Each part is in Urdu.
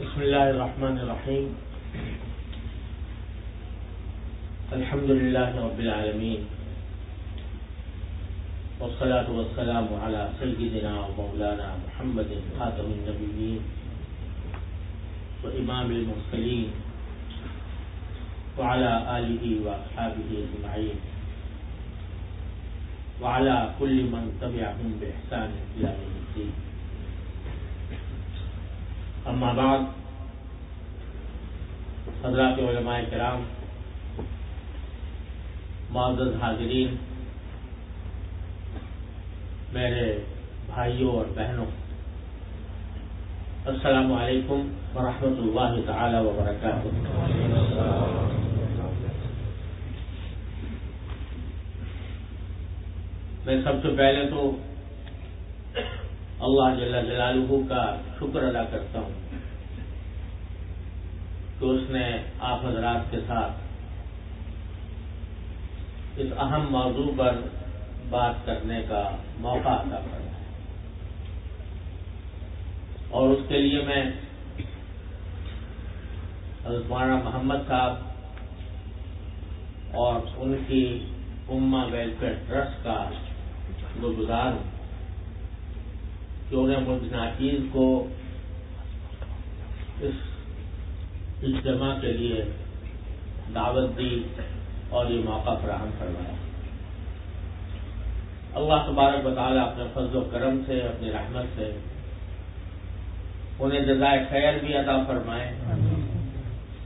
بسم الله الرحمن الرحيم. الحمد لله رب العالمين. والصلاة والسلام على سيدنا ومولانا محمد خاتم النبيين وإمام المرسلين وعلى آله وأصحابه أجمعين. وعلى كل من تبعهم بإحسان إلى يوم الدين. اما بعد، حضرات علماء کرام، معزز حاضرین، میرے بھائیوں اور بہنوں، السلام علیکم ورحمۃ اللہ تعالی وبرکاتہ۔ میں سب سے پہلے تو اللہ جل جلالہ کا شکر ادا کرتا ہوں کہ اس نے آپ حضرات کے ساتھ اس اہم موضوع پر بات کرنے کا موقع ادا کر ہے اور اس کے لیے میں حضرت مولانا محمد صاحب اور ان کی اما ویلفیئر ٹرسٹ کا گزار ہوں۔ کہ انہیں ملک ناچیز کو اس اجتماع کے لیے دعوت دی اور یہ موقع فراہم کروایا اللہ تبارک بطالہ اپنے فضل و کرم سے، اپنی رحمت سے انہیں جزائے خیر بھی عطا فرمائے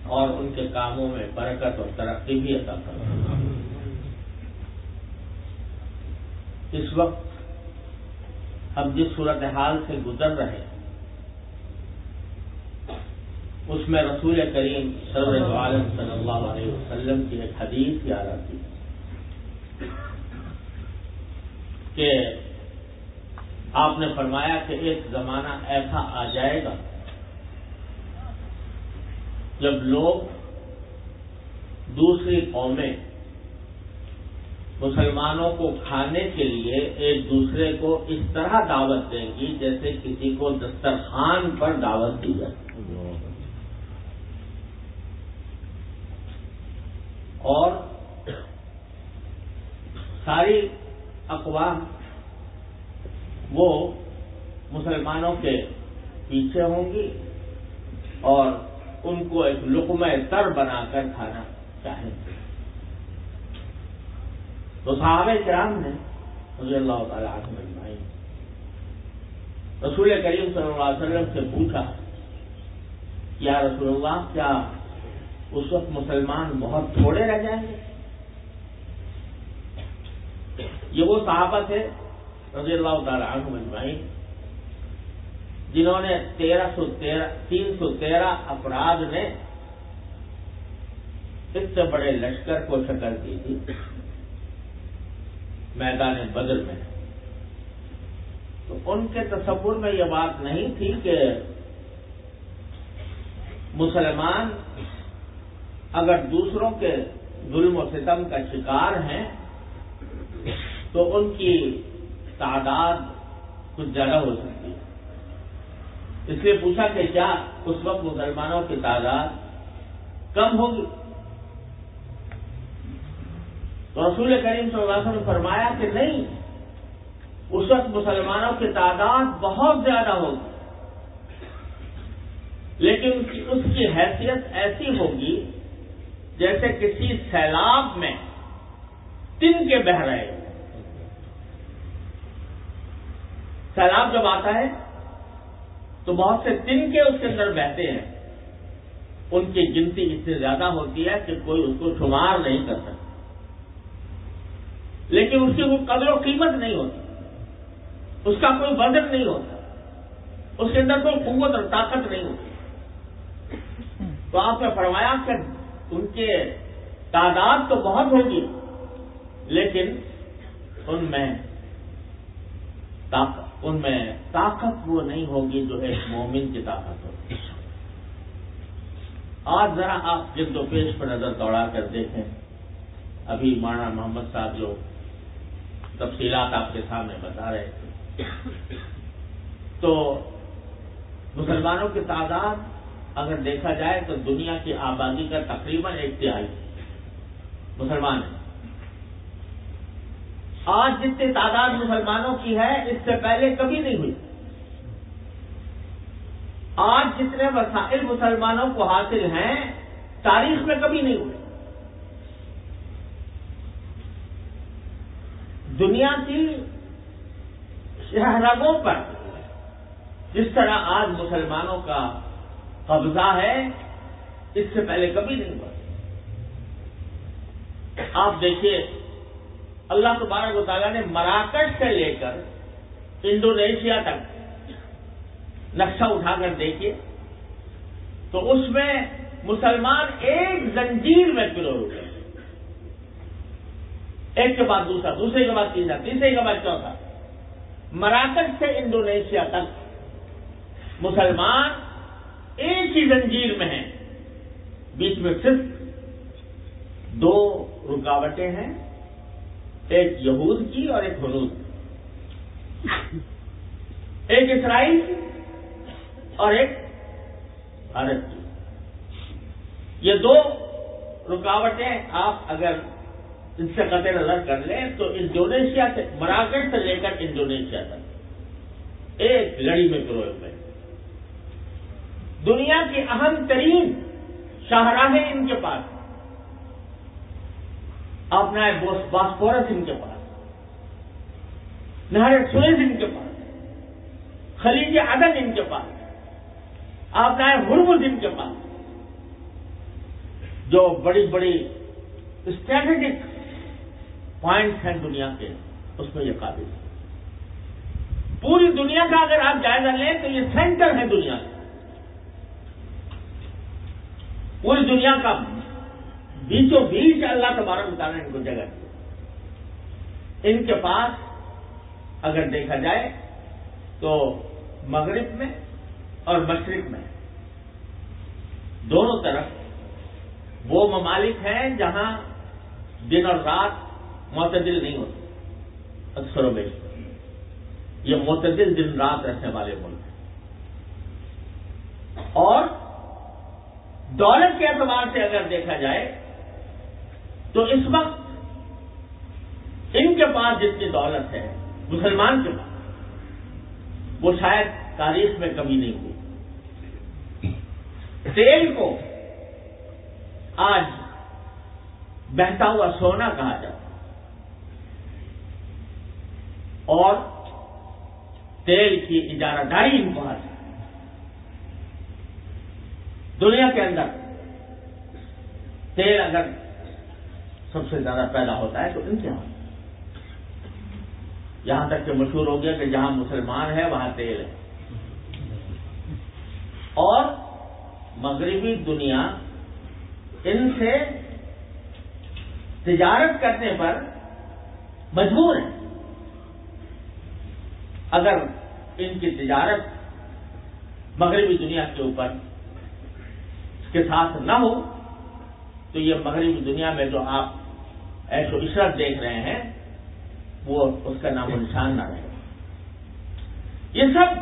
اور ان کے کاموں میں برکت اور ترقی بھی عطا فرمائے۔ اس وقت ہم جس صورت حال سے گزر رہے ہیں اس میں رسول کریم صلی عالم صلی اللہ علیہ وسلم کی ایک حدیث یاد آتی ہے کہ آپ نے فرمایا کہ ایک زمانہ ایسا آ جائے گا جب لوگ دوسری قومیں مسلمانوں کو کھانے کے لیے ایک دوسرے کو اس طرح دعوت دیں گی جیسے کسی کو دسترخوان پر دعوت دی جائے اور ساری اقوام وہ مسلمانوں کے پیچھے ہوں گی اور ان کو ایک لقمہ تر بنا کر کھانا چاہیں گے۔ تو صحابہ کرام نے رضی اللہ تعالیٰ عنہ رسول کریم صلی اللہ علیہ وسلم سے پوچھا کیا رسول اللہ، کیا اس وقت مسلمان بہت تھوڑے رہ جائیں گے۔ یہ وہ صحابہ تھے رضی اللہ تعالیٰ عنہ اجمعین، جنہوں نے تیرہ سو تیرہ، تین سو تیرہ افراد نے اس سے بڑے لشکر کو شکل دی تھی۔ میدان بدر میں۔ تو ان کے تصور میں یہ بات نہیں تھی کہ مسلمان اگر دوسروں کے ظلم و ستم کا شکار ہیں، تو ان کی تعداد کچھ زیادہ ہو سکتی ہے۔ اس لیے پوچھا کہ کیا اس وقت مسلمانوں کی تعداد کم ہوگی؟ تو رسول کریم صلی اللہ علیہ وسلم نے فرمایا کہ نہیں، اس وقت مسلمانوں کی تعداد بہت زیادہ ہوگی، لیکن اس کی حیثیت ایسی ہوگی جیسے کسی سیلاب میں تن کے بہ رہے سیلاب جب آتا ہے تو بہت سے تن کے اس کے اندر بہتے ہیں۔ ان کی گنتی اتنی زیادہ ہوتی ہے کہ کوئی اس کو شمار نہیں کر سکتا۔ لیکن اس کی وہ قدر و قیمت نہیں ہوتی۔ اس کا کوئی وزن نہیں ہوتا۔ اس کے اندر کوئی قوت اور طاقت نہیں ہوتی۔ تو آپ نے فرمایا کہ ان کے تعداد تو بہت ہوگی، لیکن ان میں ان میں طاقت وہ نہیں ہوگی جو ایک مومن کی طاقت ہوگی آج ذرا آپ جلد و پیش پر نظر دوڑا کر دیکھیں۔ ابھی مانا محمد صاحب جو تفصیلات آپ کے سامنے بتا رہے تھے۔ تو مسلمانوں کی تعداد اگر دیکھا جائے تو دنیا کی آبادی کا تقریباً ایک تہائی مسلمان ہیں۔ آج جتنی تعداد مسلمانوں کی ہے، اس سے پہلے کبھی نہیں ہوئی۔ آج جتنے وسائل مسلمانوں کو حاصل ہیں، تاریخ میں کبھی نہیں ہوئے۔ دنیا کی شہرگوں پر، جس طرح آج مسلمانوں کا قبضہ ہے اس سے پہلے کبھی نہیں ہوا۔ آپ دیکھیے، اللہ تبارک و تعالیٰ نے مراکش سے لے کر انڈونیشیا تک نقشہ اٹھا کر دیکھیے، تو اس میں مسلمان ایک زنجیر میں پلو رکے ایک کے بعد دوسرا، دوسرے کے بعد تیسرا، تیسرے کے بعد چوتھا۔ مراکش سے انڈونیشیا تک مسلمان ایک ہی زنجیر میں ہیں۔ بیچ میں صرف دو رکاوٹیں ہیں، ایک یہود کی اور ایک حنود ایک اسرائیل کی اور ایک بھارت کی۔ یہ دو رکاوٹیں آپ اگر ان سے قطع نظر کر لیں تو انڈونیشیا سے مراکش سے لے کر انڈونیشیا تک۔ ایک لڑی میں پروئے ہوئے۔ دنیا کی اہم ترین شاہراہیں ان کے پاس۔ اپنا باسپورس ان کے پاس۔ نہر سویز ان کے پاس۔ خلیج عدن ان کے پاس۔ اپنا ہرمز ان کے پاس۔ جو بڑی بڑی اسٹریٹجک پوائنٹس ہیں دنیا کے، اس میں یہ قابل ہے پوری دنیا کا اگر آپ جائزہ لیں تو یہ سینٹر ہے دنیا کا پوری دنیا کا بیچوں بیچ اللہ تبارک بتانا ان کو جگہ دی۔ ان کے پاس اگر دیکھا جائے تو مغرب میں اور مشرق میں دونوں طرف وہ ممالک ہیں جہاں دن اور رات معتدل نہیں ہوتے، اکثر و بیشتر یہ معتدل دن رات رہنے والے ملک ہیں۔ اور دولت کے اعتبار سے اگر دیکھا جائے تو اس وقت ان کے پاس جتنی دولت ہے، مسلمان کے پاس، وہ شاید تاریخ میں کمی نہیں ہوئی۔ تیل کو آج بہتا ہوا سونا کہا جاتا اور تیل کی اجارہ داری ان کو حاصل دنیا کے اندر تیل اگر سب سے زیادہ پیدا ہوتا ہے تو ان کے یہاں تک کہ مشہور ہو گیا کہ جہاں مسلمان ہے وہاں تیل ہے۔ اور مغربی دنیا ان سے تجارت کرنے پر مجبور ہے۔ اگر ان کی تجارت مغربی دنیا کے اوپر کے ساتھ نہ ہو، تو یہ مغربی دنیا میں جو آپ ایسو عشرت دیکھ رہے ہیں، وہ اس کا نام و نشان نہ رہے۔ یہ سب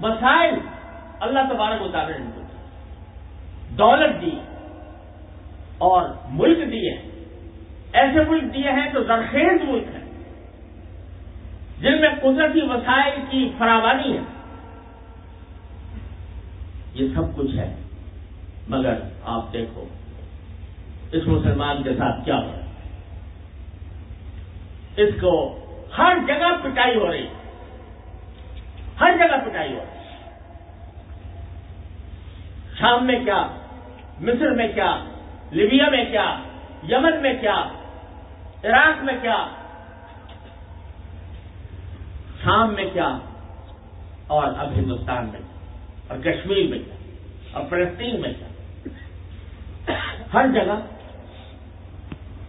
مسائل اللہ تبارک اتارے ان کو دولت دی اور ملک دیے۔ ایسے ملک دیے ہیں جو زرخیز ملک ہیں، جن میں قدرتی وسائل کی فراوانی ہے۔ یہ سب کچھ ہے۔ مگر آپ دیکھو، اس مسلمان کے ساتھ کیا ہو رہا ہے؟ اس کو ہر جگہ پٹائی ہو رہی ہر جگہ پٹائی ہو رہی شام میں کیا؟ مصر میں کیا؟ لیبیا میں کیا؟ یمن میں کیا؟ عراق میں کیا؟ شام میں کیا؟ اور اب ہندوستان میں کیا؟ اور کشمیر میں کیا؟ اور فلسطین میں کیا؟ ہر جگہ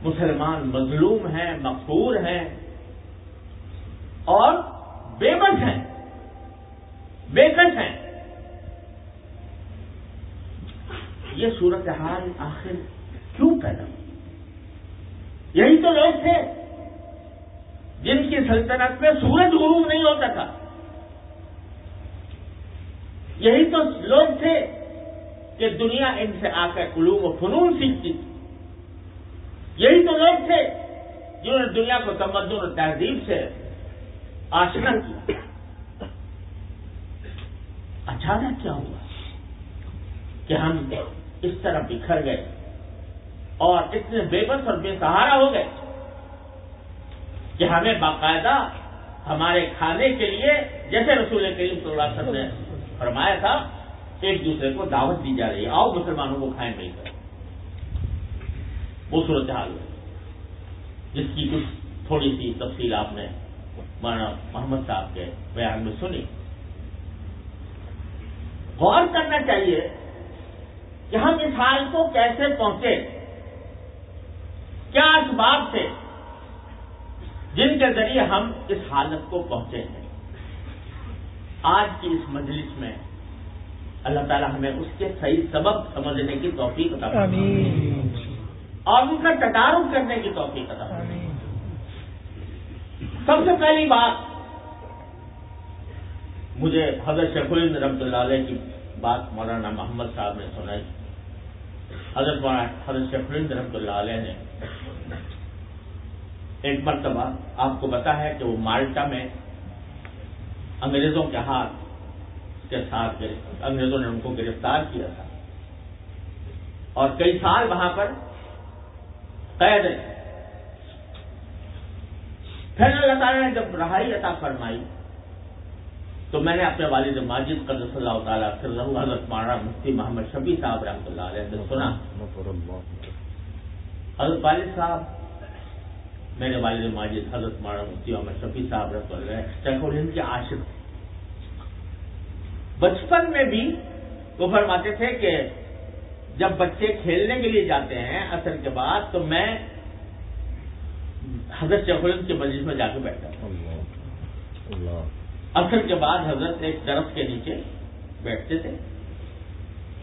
مسلمان مظلوم ہیں مقبور ہیں اور بے بس ہیں، بے کش ہیں۔ یہ صورتحال آخر کیوں پیدا ہوئی؟ یہی تو لوگ تھے جن کی سلطنت میں سورج غروب نہیں ہوتا تھا۔ یہی تو لوگ تھے کہ دنیا ان سے آ کر علوم و فنون سیکھتی۔ تھی یہی تو لوگ تھے جنہوں نے دنیا کو تمدن و تہذیب سے آشنا کیا۔ اچانک کیا ہوا؟ کہ ہم اس طرح بکھر گئے اور اتنے بے بس اور بے سہارا ہو گئے کہ ہمیں باقاعدہ ہمارے کھانے کے لیے، جیسے رسول کریم صلی اللہ علیہ وسلم نے فرمایا تھا ایک دوسرے کو دعوت دی جا رہی ہے۔ آؤ مسلمانوں کو کھائیں مل کر وہ صورت حال ہے۔ جس کی کچھ تھوڑی سی تفصیل آپ نے مولانا محمد صاحب کے بیان میں سنی۔ غور کرنا چاہیے کہ ہم اس حال کو کیسے پہنچے۔ کیا اسباب تھے جن کے ذریعے ہم اس حالت کو پہنچے ہیں؟ آج کی اس مجلس میں اللہ تعالیٰ ہمیں اس کے صحیح سبب سمجھنے کی توفیق عطا اور ان کا تدارک کرنے کی توفیق عطا سب سے پہلی بات مجھے حضرت شیخ الند رحمۃ اللہ علیہ کی بات مولانا محمد صاحب نے سنائی۔ حضرت حضرت شیخ الند رحمۃ اللہ علیہ نے ایک مرتبہ آپ کو پتا ہے کہ وہ مالٹا میں انگریزوں کے ہاتھ کے ساتھ انگریزوں نے ان کو گرفتار کیا تھا۔ اور کئی سال وہاں پر قید پھر اللہ تعالیٰ نے جب رہائی عطا فرمائی، تو میں نے اپنے والد ماجد قدر صلی اللہ تعالیٰ پھر حضرت مارا مفتی محمد شبی صاحب رحمۃ اللہ علیہ سے سنا۔ حضرت والد صاحب، میرے والد ماجد، حضرت مارا مفتی محمد شفیع صاحب رحمۃ اللہ چکور ان کے عاشق بچپن میں بھی وہ فرماتے تھے کہ جب بچے کھیلنے کے لیے جاتے ہیں اثر کے بعد تو میں حضرت چکور کے مجلس میں جا کے بیٹھتا ہوں۔ اثر کے بعد حضرت ایک درخت کے نیچے بیٹھتے تھے۔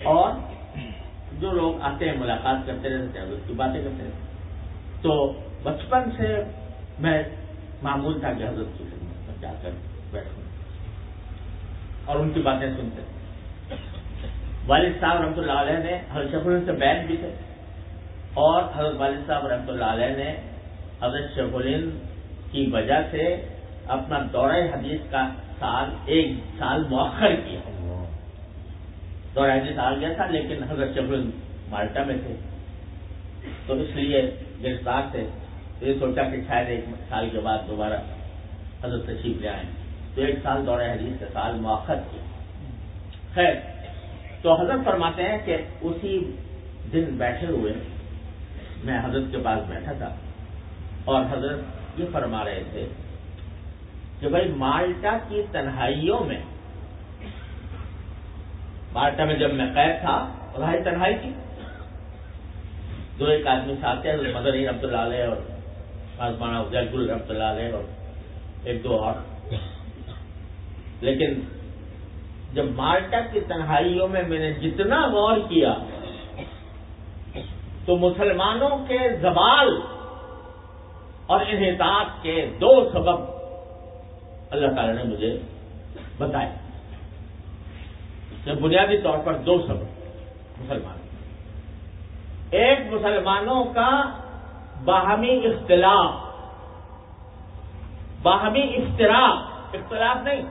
اور جو لوگ آتے ہیں ملاقات کرتے رہتے تھے حضرت کی باتیں کرتے رہتے تو بچپن سے میں معمول تھا کہ حضرت کی خدمت میں جا کر بیٹھوں۔ اور ان کی باتیں سنتے والد صاحب رحمۃ اللہ علیہ نے حضرت شیخ سے بیٹھ بھی تھے اور حضرت والد صاحب رحمۃ اللہ علیہ نے حضرت شیخ کی وجہ سے اپنا دورہ حدیث کا سال ایک سال مؤخر کیا۔ دورہ حدیث آ گیا تھا، لیکن حضرت شیخ مالٹا میں تھے۔ تو اس لیے گرفتار تھے۔ تو یہ سوچا کہ شاید ایک سال کے بعد دوبارہ حضرت تشریف لے آئیں۔ تو ایک سال دورہ حدیث کا سال موخر کیا خیر، تو حضرت فرماتے ہیں کہ اسی دن بیٹھے ہوئے میں حضرت کے پاس بیٹھا تھا اور حضرت یہ فرما رہے تھے کہ بھائی مالٹا کی تنہائیوں میں، مالٹا میں جب میں قید تھا، بھائی تنہائی تھی۔ دو ایک آدمی ساتھ ہیں مدر رحمۃ اللہ علیہ اور آزمانہ گل رحمۃ اللہ علیہ اور ایک دو اور۔ لیکن جب مالٹا کی تنہائیوں میں میں نے جتنا غور کیا تو مسلمانوں کے زوال اور انحطاط کے دو سبب اللہ تعالی نے مجھے بتائے۔ بنیادی طور پر دو سبب مسلمانوں ایک، مسلمانوں کا باہمی اختلاف، باہمی اختراف اختلاف نہیں۔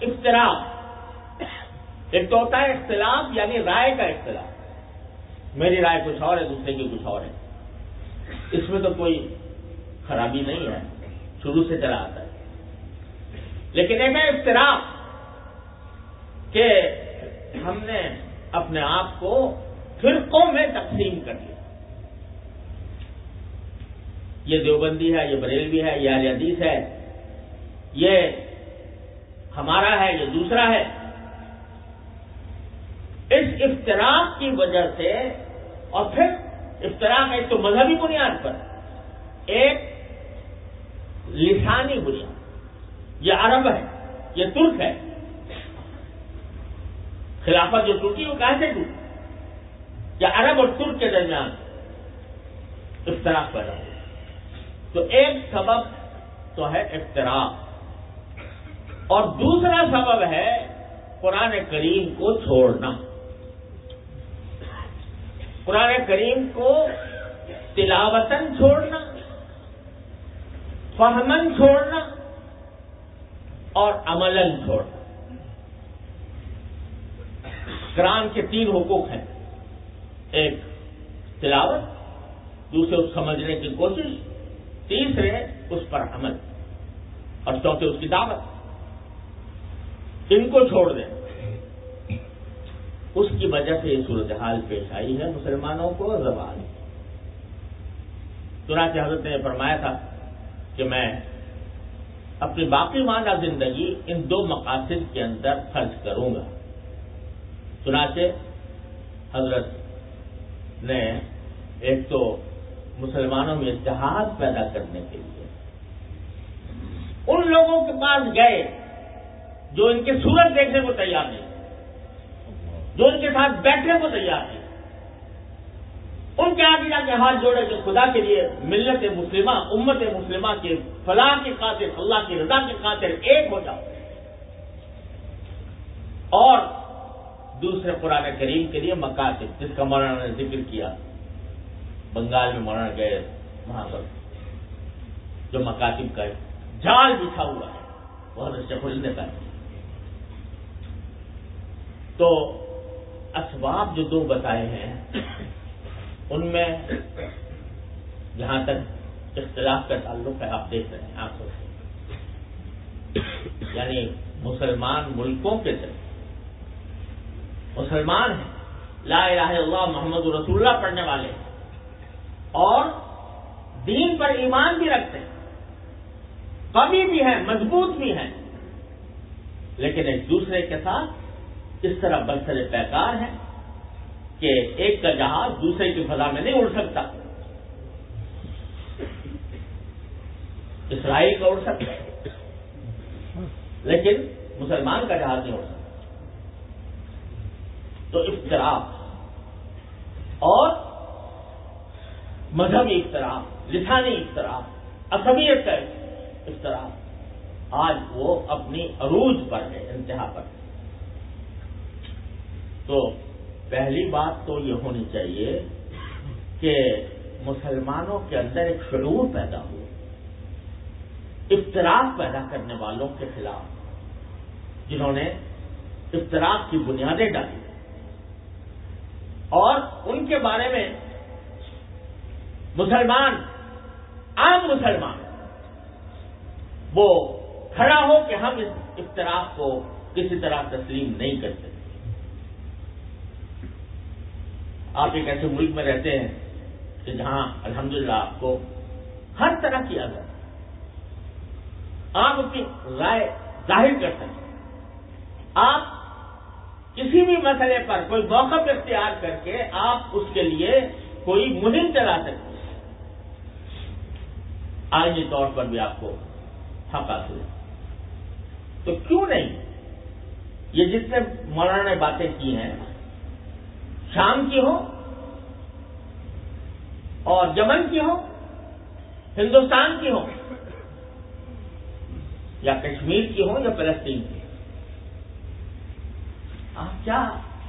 اختراف ایک تو ہوتا ہے اختلاف یعنی رائے کا اختلاف۔ میری رائے کچھ اور ہے، دوسرے کی کچھ اور ہے۔ اس میں تو کوئی خرابی نہیں ہے۔ شروع سے چلا آتا ہے۔ لیکن ایک ہے اختراف کہ ہم نے اپنے آپ کو فرقوں میں تقسیم کر دیا۔ یہ دیوبندی ہے، یہ بریلوی ہے، یہ حدیث ہے۔ یہ ہمارا ہے یہ دوسرا ہے۔ اس افتراق کی وجہ سے اور پھر افتراق ایک تو مذہبی بنیاد پر۔ ایک لسانی بنیاد، یہ عرب ہے، یہ ترک ہے۔ خلافت جو ٹوٹی وہ کہاں سے ٹوٹی یا عرب اور ترک کے درمیان اختراف پیدا ہو۔ تو ایک سبب تو ہے اختراف اور دوسرا سبب ہے قرآن کریم کو چھوڑنا۔ قرآن کریم کو تلاوتن چھوڑنا فہمن چھوڑنا اور عملن چھوڑنا۔ قرآن کے تین حقوق ہیں۔ ایک، تلاوت، دوسرے، اس سمجھنے کی کوشش، تیسرے، اس پر عمل، اور چوتھے، اس کی دعوت۔ ان کو چھوڑ دیں۔ اس کی وجہ سے یہ صورتحال پیش آئی ہے مسلمانوں کو زبان چنانچہ حضرت نے فرمایا تھا کہ میں اپنی باقی ماندہ زندگی ان دو مقاصد کے اندر خرچ کروں گا۔ چنانچہ حضرت نے ایک تو مسلمانوں میں اتحاد پیدا کرنے کے لیے ان لوگوں کے پاس گئے۔ جو ان کے سورج دیکھنے کو تیار نہیں، جو ان کے ساتھ بیٹھنے کو تیار نہیں۔ ان کے آگے جا کے ہاتھ جوڑے کہ خدا کے لیے ملت مسلمہ، امت مسلمہ کے فلاح کی خاطر، اللہ کی رضا کی خاطر ایک ہو جاؤ اور دوسرے قرآن کریم کے لیے مکاتب جس کا مولانا نے ذکر کیا، بنگال میں مولانا گئے وہاں پر، جو مکاتب کا جال بچھا ہوا ہے، بہت اچھے کھلنے کا تو اسباب جو دو بتائے ہیں، ان میں جہاں تک اختلاف کا تعلق ہے، آپ دیکھ رہے ہیں، آپ یعنی مسلمان ملکوں کے سے مسلمان ہیں، لا الہ اللہ، محمد رسول اللہ پڑھنے والے۔ ہیں اور دین پر ایمان بھی رکھتے ہیں۔ کمی بھی ہیں، مضبوط بھی ہیں۔ لیکن ایک دوسرے کے ساتھ اس طرح برسر پیکار ہیں کہ ایک کا جہاز دوسرے کی فضا میں نہیں اڑ سکتا۔ اسرائیل کا اڑ سکتا لیکن مسلمان کا جہاز نہیں اڑ سکتا۔ تو اختراف اور مذہبی اختراف لسانی اختراف اصبیت کا اختراف آج وہ اپنی عروج پر ہے، انتہا پر ہے۔ تو پہلی بات تو یہ ہونی چاہیے کہ مسلمانوں کے اندر ایک شعور پیدا ہو اختراف پیدا کرنے والوں کے خلاف، جنہوں نے اختراف کی بنیادیں ڈالی۔ اور ان کے بارے میں مسلمان، عام مسلمان، وہ کھڑا ہو کہ ہم اس اختراف کو کسی طرح تسلیم نہیں کرتے آپ ایک ایسے ملک میں رہتے ہیں کہ جہاں الحمدللہ آپ کو ہر طرح کی اگر آپ اپنی رائے ظاہر کر سکتے آپ کسی بھی مسئلے پر کوئی موقف اختیار کر کے آپ اس کے لیے کوئی مہم چلا سکتے ہیں۔ آئینی طور پر بھی آپ کو حق حاصل ہے۔ تو کیوں نہیں؟ یہ جتنے مولانا نے باتیں کی ہیں شام کی ہو اور یمن کی ہو، ہندوستان کی ہو، یا کشمیر کی ہو، یا فلسطین کی آپ کیا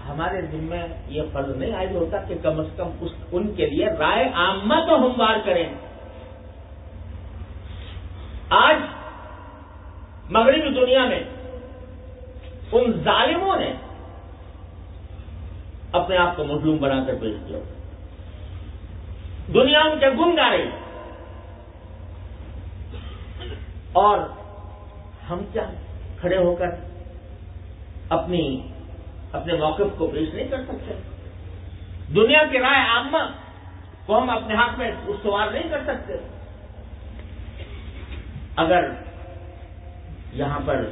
ہمارے دن میں یہ فرض نہیں آئی ہوتا کہ کم از کم اس ان کے لیے رائے عامہ تو ہموار کریں۔ آج مغربی دنیا میں ان ظالموں نے اپنے آپ کو مظلوم بنا کر پیش کیا۔ دنیا ان کے گن گا رہی۔ اور ہم کیا کھڑے ہو کر اپنی اپنے موقف کو پیش نہیں کر سکتے؟ دنیا کی رائے عامہ کو ہم اپنے ہاتھ میں استوار نہیں کر سکتے۔ اگر یہاں پر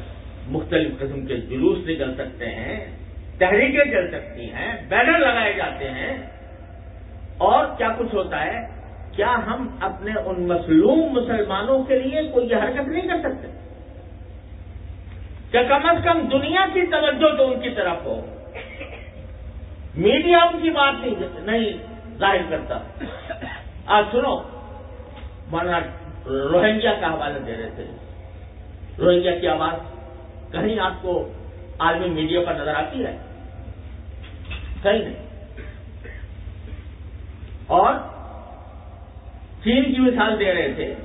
مختلف قسم کے جلوس نکل سکتے ہیں تحریکیں چل سکتی ہیں بینر لگائے جاتے ہیں۔ اور کیا کچھ ہوتا ہے؟ کیا ہم اپنے ان مظلوم مسلمانوں کے لیے کوئی حرکت نہیں کر سکتے؟ کہ کم از کم دنیا کی توجہ تو ان کی طرف ہو۔ میڈیا ان کی بات نہیں ظاہر کرتا۔ آج سنو، مولانا روہنگیا کا حوالہ دے رہے تھے۔ روہنگیا کی آواز کہیں آپ کو عالمی میڈیا پر نظر آتی ہے؟ صحیح نہیں۔ اور چین کی مثال دے رہے تھے۔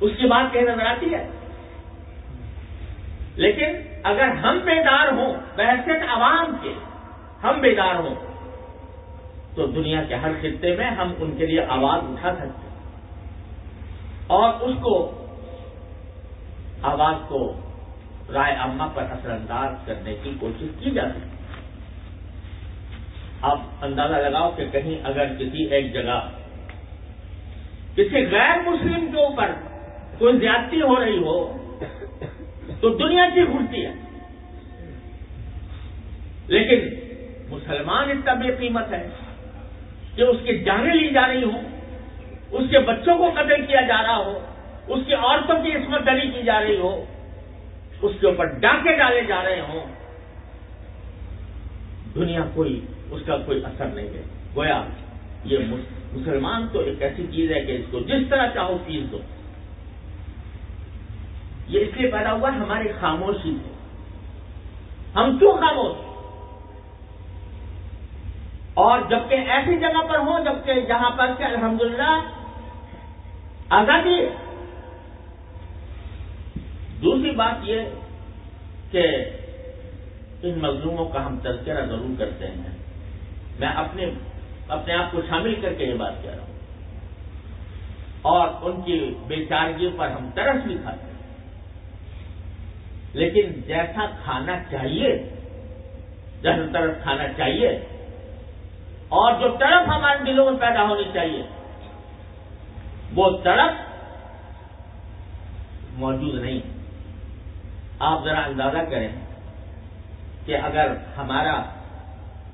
اس کی بات کہیں نظر آتی ہے۔ لیکن اگر ہم بیدار ہوں، بحثیت عوام کے ہم بیدار ہوں، تو دنیا کے ہر خطے میں ہم ان کے لیے آواز اٹھا سکتے ہیں۔ اور اس کو آواز کو رائے عامہ پر اثر انداز کرنے کی کوشش کی جا سکتی آپ اندازہ لگاؤ کہ کہیں اگر کسی ایک جگہ کسی غیر مسلم کے اوپر کوئی زیادتی ہو رہی ہو تو دنیا کی گھٹتی ہے۔ لیکن مسلمان اتنا بے قیمت ہے کہ اس کی جانیں لی جا رہی ہوں، اس کے بچوں کو قتل کیا جا رہا ہو، اس کی عورتوں کی عصمت دلی کی جا رہی ہو، اس کے اوپر ڈاکے ڈالے جا رہے ہوں۔ دنیا کوئی اس کا کوئی اثر نہیں ہے۔ گویا، یہ مسلمان تو ایک ایسی چیز ہے کہ اس کو جس طرح چاہو چیز دو۔ یہ اس لیے پیدا ہوا ہماری خاموشی سے ہم کیوں خاموش؟ اور جبکہ ایسی جگہ پر ہوں، جبکہ جہاں پر کہ الحمدللہ، آزادی ہے۔ دوسری بات یہ کہ ان مظلوموں کا ہم تذکرہ ضرور کرتے ہیں۔ میں اپنے اپنے آپ کو شامل کر کے یہ بات کہہ رہا ہوں۔ اور ان کی بے چارگی پر ہم ترس بھی کھاتے ہیں۔ لیکن جیسا کھانا چاہیے، جیسا طرف کھانا چاہیے، اور جو طرف ہمارے دلوں میں پیدا ہونی چاہیے، وہ طرف موجود نہیں۔ آپ ذرا اندازہ کریں کہ اگر ہمارا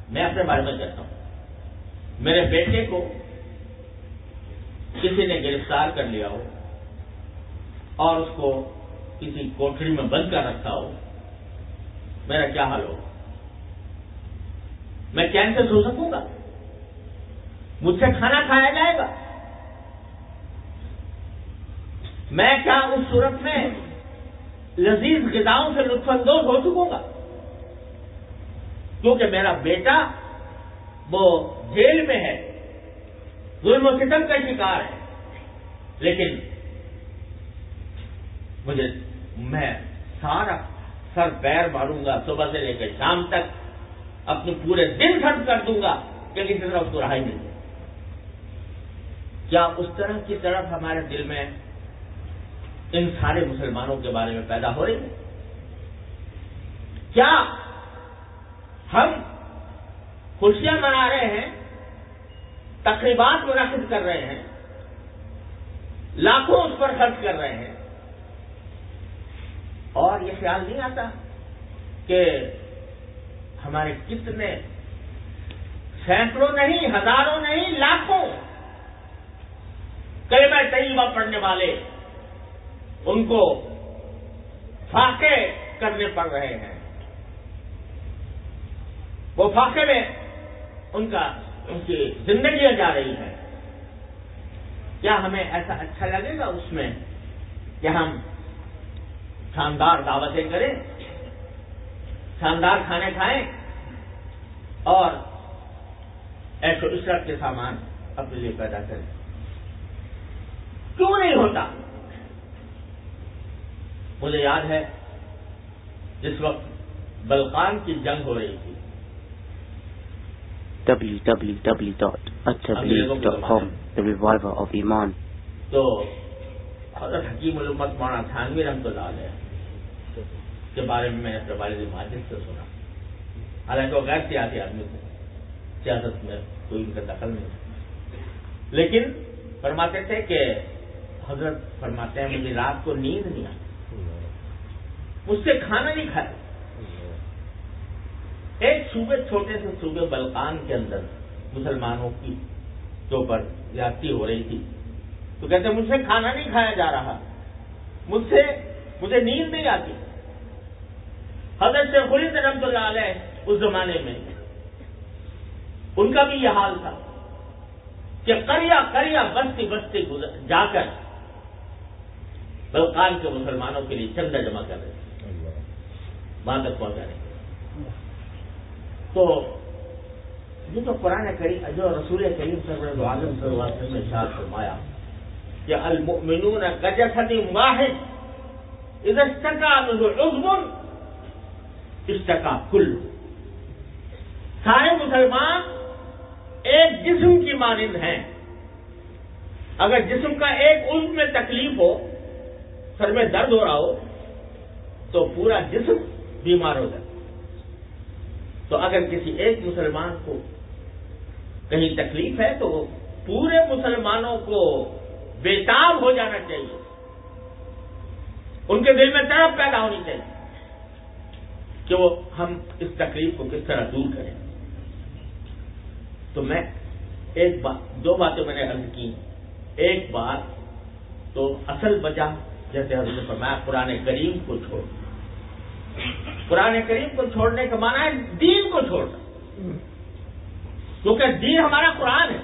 میں اپنے بارے میں کہتا ہوں۔ میرے بیٹے کو کسی نے گرفتار کر لیا ہو اور اس کو کسی کوٹری میں بند کر رکھا ہو، میرا کیا حال ہو؟ میں کیسے سو سکوں گا؟ مجھ سے کھانا کھایا جائے گا؟ میں کیا اس صورت میں لذیذ غذاؤں سے لطف اندوز ہو چکوں گا؟ کیونکہ میرا بیٹا وہ جیل میں ہے، ظلم و ستم کا شکار ہے۔ لیکن مجھے میں سارا سر پیر ماروں گا، صبح سے لے کر شام تک اپنے پورے دن خرچ کر دوں گا کہ کسی طرح اس کو رہائی مل جائے کیا اس طرح کی طرف ہمارے دل میں ان سارے مسلمانوں کے بارے میں پیدا ہو رہی ہے؟ کیا ہم خوشیاں منا رہے ہیں، تقریبات منعقد کر رہے ہیں، لاکھوں اس پر خرچ کر رہے ہیں۔ اور یہ خیال نہیں آتا کہ ہمارے کتنے سینکڑوں نہیں، ہزاروں نہیں، لاکھوں کئی بار طیبہ پڑھنے والے ان کو فاقے کرنے پڑ رہے ہیں۔ وہ فاقے میں ان کا ان کی زندگیاں جا رہی ہیں۔ کیا ہمیں ایسا اچھا لگے گا اس میں کہ ہم شاندار دعوتیں کریں، شاندار کھانے کھائیں اور ایسے عشرت کے سامان اپنے لیے پیدا کریں۔ کیوں نہیں ہوتا؟ مجھے یاد ہے جس وقت بلقان کی جنگ ہو رہی تھی www.attableek.com The Reviver of Iman. تو حضرت حکیم علومت مولانا تھانوی رحمت اللہ علیہ کے بارے میں میں نے اپنے والد ماجد سے سنا، حالانکہ وہ غیر سیاسی آدمی تھے، سیاست میں کوئی ان کا دخل نہیں لیکن فرماتے تھے کہ حضرت فرماتے ہیں، مجھے رات کو نیند نہیں آتی۔ مجھ سے کھانا نہیں کھایا۔ ایک صوبے چھوٹے سے صوبے بلقان کے اندر مسلمانوں کی کے اوپر زیادتی ہو رہی تھی تو کہتے مجھ سے کھانا نہیں کھایا جا رہا مجھ سے مجھے نیند نہیں آتی۔ حضرت سے خلید رحمت اللہ علیہ اس زمانے میں ان کا بھی یہ حال تھا کہ کریا کریا بستی بستی جا کر بلقان کے مسلمانوں کے لیے چندہ جمع کر رہے تھے۔ وہاں تک پہنچانے تو یہ جو قرآن کریم، جو رسول کریم صلی اللہ علیہ وسلم نے اشار فرمایا کہ المؤمنون کجسد واحد اذا اشتکا منه عضو اشتکا کل سارے مسلمان ایک جسم کی مانند ہیں۔ اگر جسم کا ایک عضو میں تکلیف ہو، سر میں درد ہو رہا ہو، تو پورا جسم بیمار ہو جائے تو اگر کسی ایک مسلمان کو کہیں تکلیف ہے تو پورے مسلمانوں کو بےتاب ہو جانا چاہیے۔ ان کے دل میں طرف پیدا ہونی چاہیے کہ وہ ہم اس تکلیف کو کس طرح دور کریں۔ تو میں ایک بات دو باتیں میں نے عرض کی۔ ایک بات تو اصل وجہ، جیسے حضرت فرمایا، قرآن کریم کو چھوڑ۔ قرآن کریم کو چھوڑنے کا معنی ہے دین کو چھوڑنا۔ کیونکہ دین ہمارا قرآن ہے۔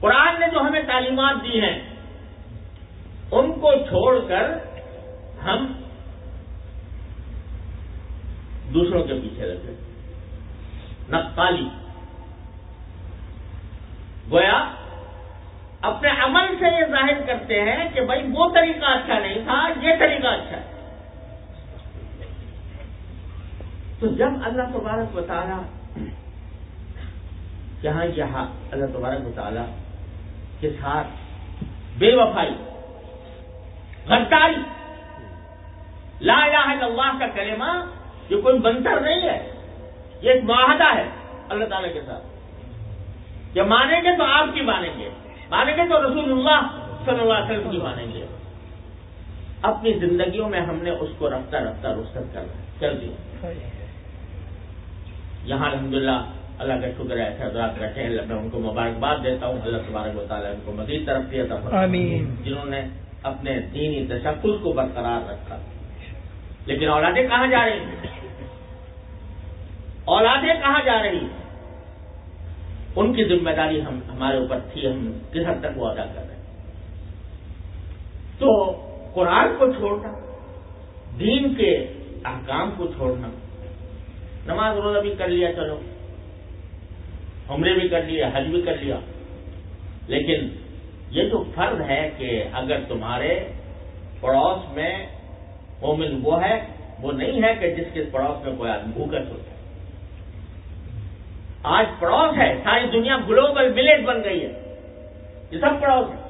قرآن نے جو ہمیں تعلیمات دی ہیں، ان کو چھوڑ کر ہم دوسروں کے پیچھے لگے نقالی۔ گویا، اپنے عمل سے یہ ظاہر کرتے ہیں کہ بھائی وہ طریقہ اچھا نہیں تھا، یہ طریقہ اچھا ہے۔ تو جب اللہ تبارک بتانا یہاں یہاں اللہ تبارک مطالعہ کے ساتھ بے وفائی، غداری، لا الہ الا اللہ کا کلمہ یہ کوئی بنتر نہیں ہے، یہ ایک معاہدہ ہے اللہ تعالی کے ساتھ۔ کہ مانیں گے تو آپ کی مانیں گے مانیں گے تو رسول اللہ صلی اللہ علیہ وسلم کی مانیں گے۔ اپنی زندگیوں میں ہم نے اس کو رفتہ رفتہ رخصت کر دیا۔ یہاں الحمدللہ اللہ کا شکر ہے ایسے حضرات بیٹھے ہیں میں ان کو مبارکباد دیتا ہوں اللہ تبارک و تعالیٰ ان کو مزید ترقی عطا جنہوں نے اپنے دینی تشکل کو برقرار رکھا۔ لیکن اولادیں کہاں جا رہی؟ ہیں اولادیں کہاں جا رہی؟ ہیں ان کی ذمہ داری ہم ہمارے اوپر تھی ہم کس حد تک وہ ادا کر رہے ہیں؟ تو قرآن کو چھوڑنا دین کے احکام کو چھوڑنا نماز روزہ بھی کر لیا، چلو۔ عمرے بھی کر لیا، حج بھی کر لیا۔ لیکن یہ جو فرض ہے کہ اگر تمہارے پڑوس میں مومن وہ ہے، وہ نہیں ہے کہ جس کے پڑوس میں کوئی آدمی بھوکا سوچا آج پڑوس ہے، ساری دنیا گلوبل ولیج بن گئی ہے۔ یہ سب پڑوس ہے۔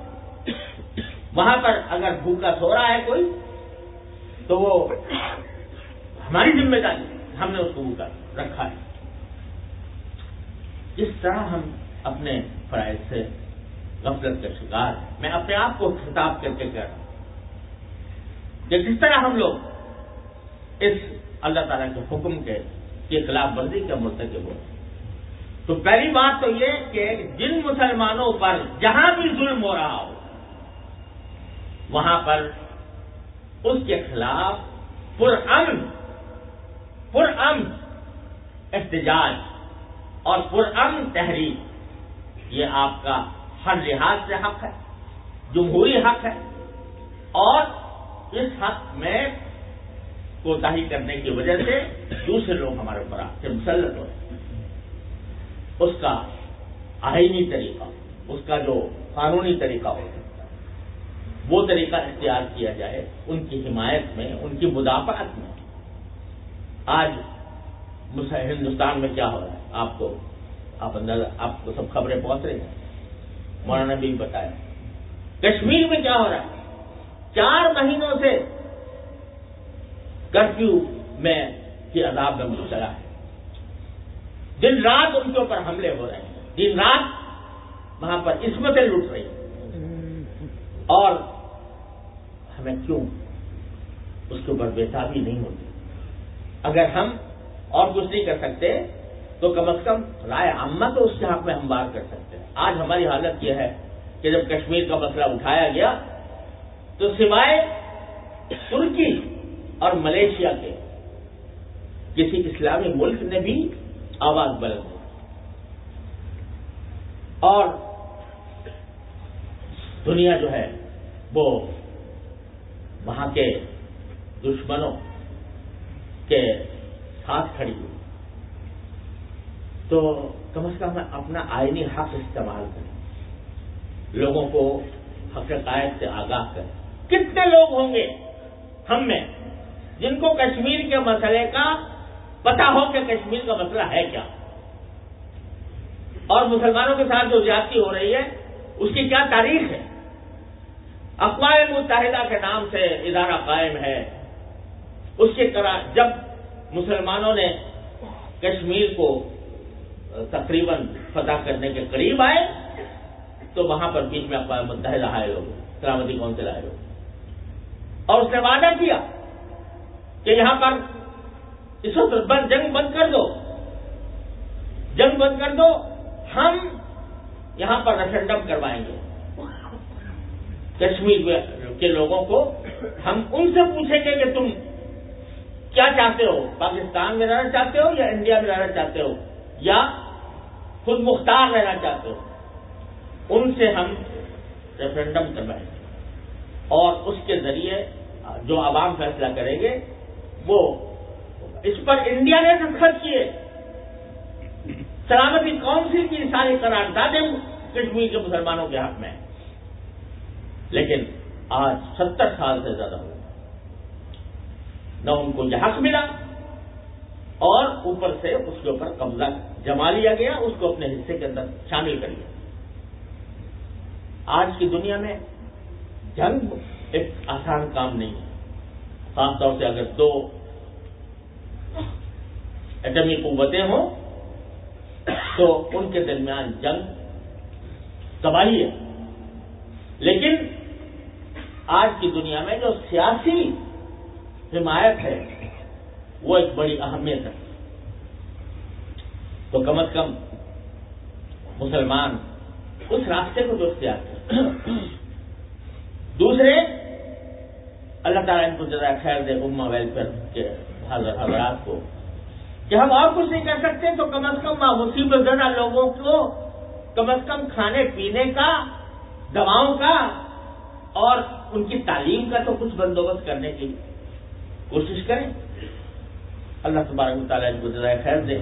وہاں پر اگر بھوکا سو رہا ہے کوئی، تو وہ ہماری ذمہ داری ہم نے اس کو بھوکا رکھا ہے۔ جس طرح ہم اپنے فرائض سے غفلت کا شکار میں اپنے آپ کو خطاب کر کے کہہ رہا ہوں۔ کہ جس طرح ہم لوگ اس اللہ تعالیٰ کے حکم کے کی خلاف ورزی کا مرتکب ہو تو پہلی بات تو یہ کہ جن مسلمانوں پر جہاں بھی ظلم ہو رہا ہو، وہاں پر اس کے خلاف پرامن پرامن احتجاج اور پرامن تحریر یہ آپ کا ہر لحاظ سے حق ہے، جمہوری حق ہے، اور اس حق میں کوتاہی کرنے کی وجہ سے دوسرے لوگ ہمارے اوپر آ کے مسلط ہو اس کا آئینی طریقہ، اس کا جو قانونی طریقہ ہو سکتا ہے وہ طریقہ اختیار کیا جائے ان کی حمایت میں، ان کی مدافعت میں آج ہندوستان میں کیا ہو رہا ہے؟ آپ کو آپ اندر آپ کو سب خبریں پہنچ رہی ہیں۔ مولانا بھی بتایا کشمیر میں کیا ہو رہا ہے؟ چار مہینوں سے کرفیو میں کی عذاب میں مبتلا ہے۔ دن رات ان کے اوپر حملے ہو رہے ہیں۔ دن رات وہاں پر عصمتیں لوٹ رہی ہیں۔ اور ہمیں کیوں اس کے اوپر بےتابی نہیں ہوتی؟ اگر ہم اور کچھ نہیں کر سکتے، تو کم از کم رائے عامہ تو اس کے حق میں ہم بات کر سکتے ہیں۔ آج ہماری حالت یہ ہے کہ جب کشمیر کا مسئلہ اٹھایا گیا، تو سوائے ترکی اور ملیشیا کے کسی اسلامی ملک نے بھی آواز بلند دی اور دنیا جو ہے، وہ وہاں کے دشمنوں کے ساتھ کھڑی ہوئی تو کم از کم اپنا آئینی حق استعمال کریں۔ لوگوں کو حقائق سے آگاہ کریں۔ کتنے لوگ ہوں گے ہم میں جن کو کشمیر کے مسئلے کا پتا ہو کہ کشمیر کا مسئلہ ہے کیا؟ اور مسلمانوں کے ساتھ جو زیادتی ہو رہی ہے، اس کی کیا تاریخ ہے؟ اقوام متحدہ کے نام سے ادارہ قائم ہے۔ اس کے طرح جب مسلمانوں نے کشمیر کو تقریباً فتح کرنے کے قریب آئے، تو وہاں پر بیچ میں اقوام متحدہ آئے لوگ، سلامتی کونسل آئے لوگ۔ اور اس نے وعدہ کیا کہ یہاں پر اس وقت بند جنگ بند کر دو۔ جنگ بند کر دو، ہم یہاں پر ریفرنڈم کروائیں گے۔ کشمیر کے لوگوں کو ہم ان سے پوچھیں گے کہ تم کیا چاہتے ہو؟ پاکستان میں رہنا چاہتے ہو یا انڈیا میں رہنا چاہتے ہو؟ یا خود مختار رہنا چاہتے ہو؟ ان سے ہم ریفرنڈم کروائیں گے۔ اور اس کے ذریعے جو عوام فیصلہ کریں گے، وہ اس پر انڈیا نے دستخط کیے۔ سلامتی کونسل کی ساری قراردادیں کشمیر کے مسلمانوں کے حق میں لیکن آج ستر سال سے زیادہ ہو نہ ان کو یہ حق ملا اور اوپر سے اس کے اوپر قبضہ جما لیا گیا، اس کو اپنے حصے کے اندر شامل کر لیا۔ آج کی دنیا میں جنگ ایک آسان کام نہیں ہے۔ خاص طور سے اگر دو ایٹمی قوتیں ہوں، تو ان کے درمیان جنگ تباہی ہے۔ لیکن آج کی دنیا میں جو سیاسی حمایت ہے، وہ ایک بڑی اہمیت ہے۔ تو کم از کم مسلمان اس راستے کو جو اختیار کرتے دوسرے، اللہ تعالیٰ ان کو ذرا خیر دے اما ویلفیئر کے حضرات کو۔ کہ ہم اور کچھ نہیں کر سکتے تو کم از کم مصیبت زدہ لوگوں کو کم از کم کھانے پینے کا، دواؤں کا اور ان کی تعلیم کا تو کچھ بندوبست کرنے کی کوشش کریں۔ اللہ تبارک مطالعہ ان کو ذرا خیر دے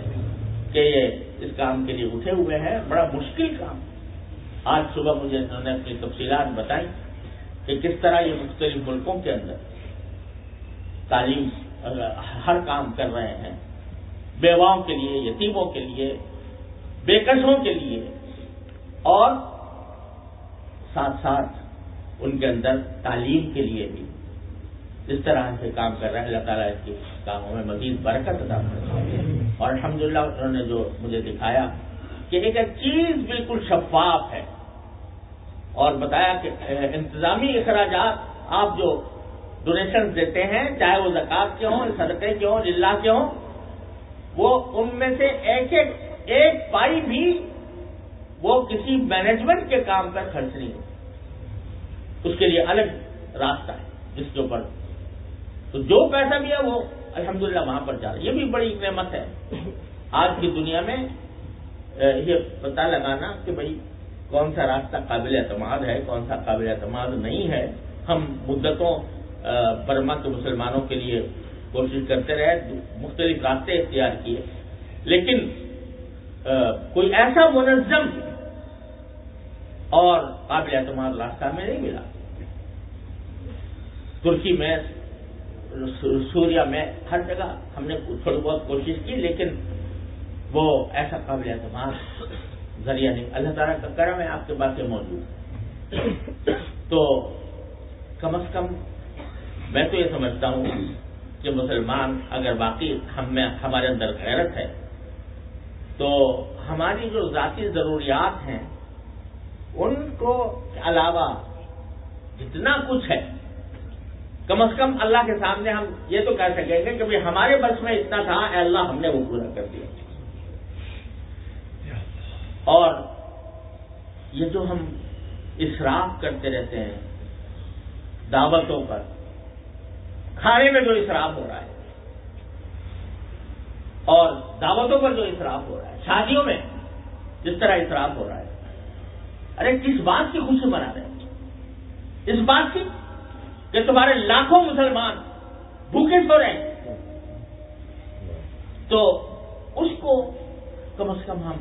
کہ یہ اس کام کے لیے اٹھے ہوئے ہیں۔ بڑا مشکل کام۔ آج صبح مجھے انہوں نے اپنی تفصیلات بتائی کہ کس طرح یہ مختلف ملکوں کے اندر تعلیم، ہر کام کر رہے ہیں۔ بیواؤں کے لیے، یتیموں کے لیے بےکشوں کے لیے۔ اور ساتھ ساتھ ان کے اندر تعلیم کے لیے بھی۔ اس طرح سے کام کر رہے ہیں اللہ تعالیٰ اس کے کاموں میں مزید برکت ادا کر اور الحمدللہ انہوں نے جو مجھے دکھایا کہ ایک چیز بالکل شفاف ہے۔ اور بتایا کہ انتظامی اخراجات آپ جو ڈونیشن دیتے ہیں، چاہے وہ زکات کے ہوں، صدقے کے ہوں، للہ کے ہوں، وہ ان میں سے ایک ایک ایک پائی بھی وہ کسی مینجمنٹ کے کام پر خرچ نہیں ہو اس کے لیے الگ راستہ ہے، جس کے اوپر تو جو پیسہ بھی ہے وہ الحمدللہ وہاں پر جا رہا ہے۔ یہ بھی بڑی نعمت ہے۔ آج کی دنیا میں یہ پتہ لگانا کہ بھائی، کون سا راستہ قابل اعتماد ہے، کون سا قابل اعتماد نہیں ہے۔ ہم مدتوں برما کے مسلمانوں کے لیے کوشش کرتے رہے مختلف راستے اختیار کیے۔ لیکن کوئی ایسا منظم اور قابل اعتماد راستہ ہمیں نہیں ملا۔ ترکی میں سوریا میں ہر جگہ ہم نے تھوڑی بہت کوشش کی، لیکن وہ ایسا قابل اعتماد ذریعہ نہیں۔ اللہ تعالیٰ کا کرم ہے، آپ کے پاس موجود تو کم از کم میں تو یہ سمجھتا ہوں کہ مسلمان اگر واقعی ہم میں ہمارے اندر غیرت ہے، تو ہماری جو ذاتی ضروریات ہیں، ان کو علاوہ جتنا کچھ ہے کم از کم اللہ کے سامنے ہم یہ تو کہہ سکیں گے کہ ہمارے بس میں اتنا تھا، اے اللہ ہم نے وہ پورا کر دیا۔ اور یہ جو ہم اسراف کرتے رہتے ہیں، دعوتوں پر، کھانے میں جو اسراف ہو رہا ہے، اور دعوتوں پر جو اسراف ہو رہا ہے، شادیوں میں جس طرح اسراف ہو رہا ہے، ارے کس بات کی خوشی منا رہے ہیں؟ اس بات کی کہ تمہارے لاکھوں مسلمان بھوکے سو رہے ہیں۔ تو اس کو کم از کم ہم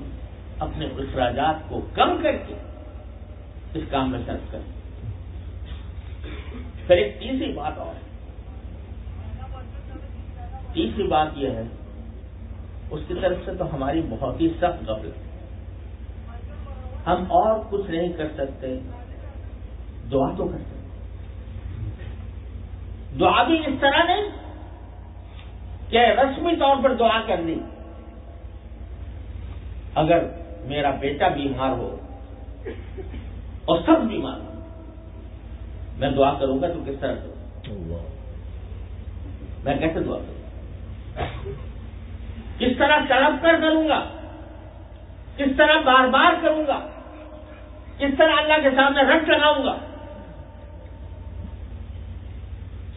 اپنے اخراجات کو کم کر کے اس کام میں صرف کریں۔ پھر ایک تیسری بات اور ہے۔ تیسری بات یہ ہے، اس کی طرف سے تو ہماری بہت ہی سخت غفلت ہے۔ ہم اور کچھ نہیں کر سکتے، دعا تو کر سکتے دعا بھی اس طرح نہیں کہ رسمی طور پر دعا کر اگر میرا بیٹا بیمار ہو اور سب بیمار ہو میں دعا کروں گا تو کس طرح کروں؟ میں کیسے دعا کروں؟ کس طرح تڑپ کر کروں گا؟ کس طرح بار بار کروں گا؟ کس طرح اللہ کے سامنے رکھ لگاؤں گا؟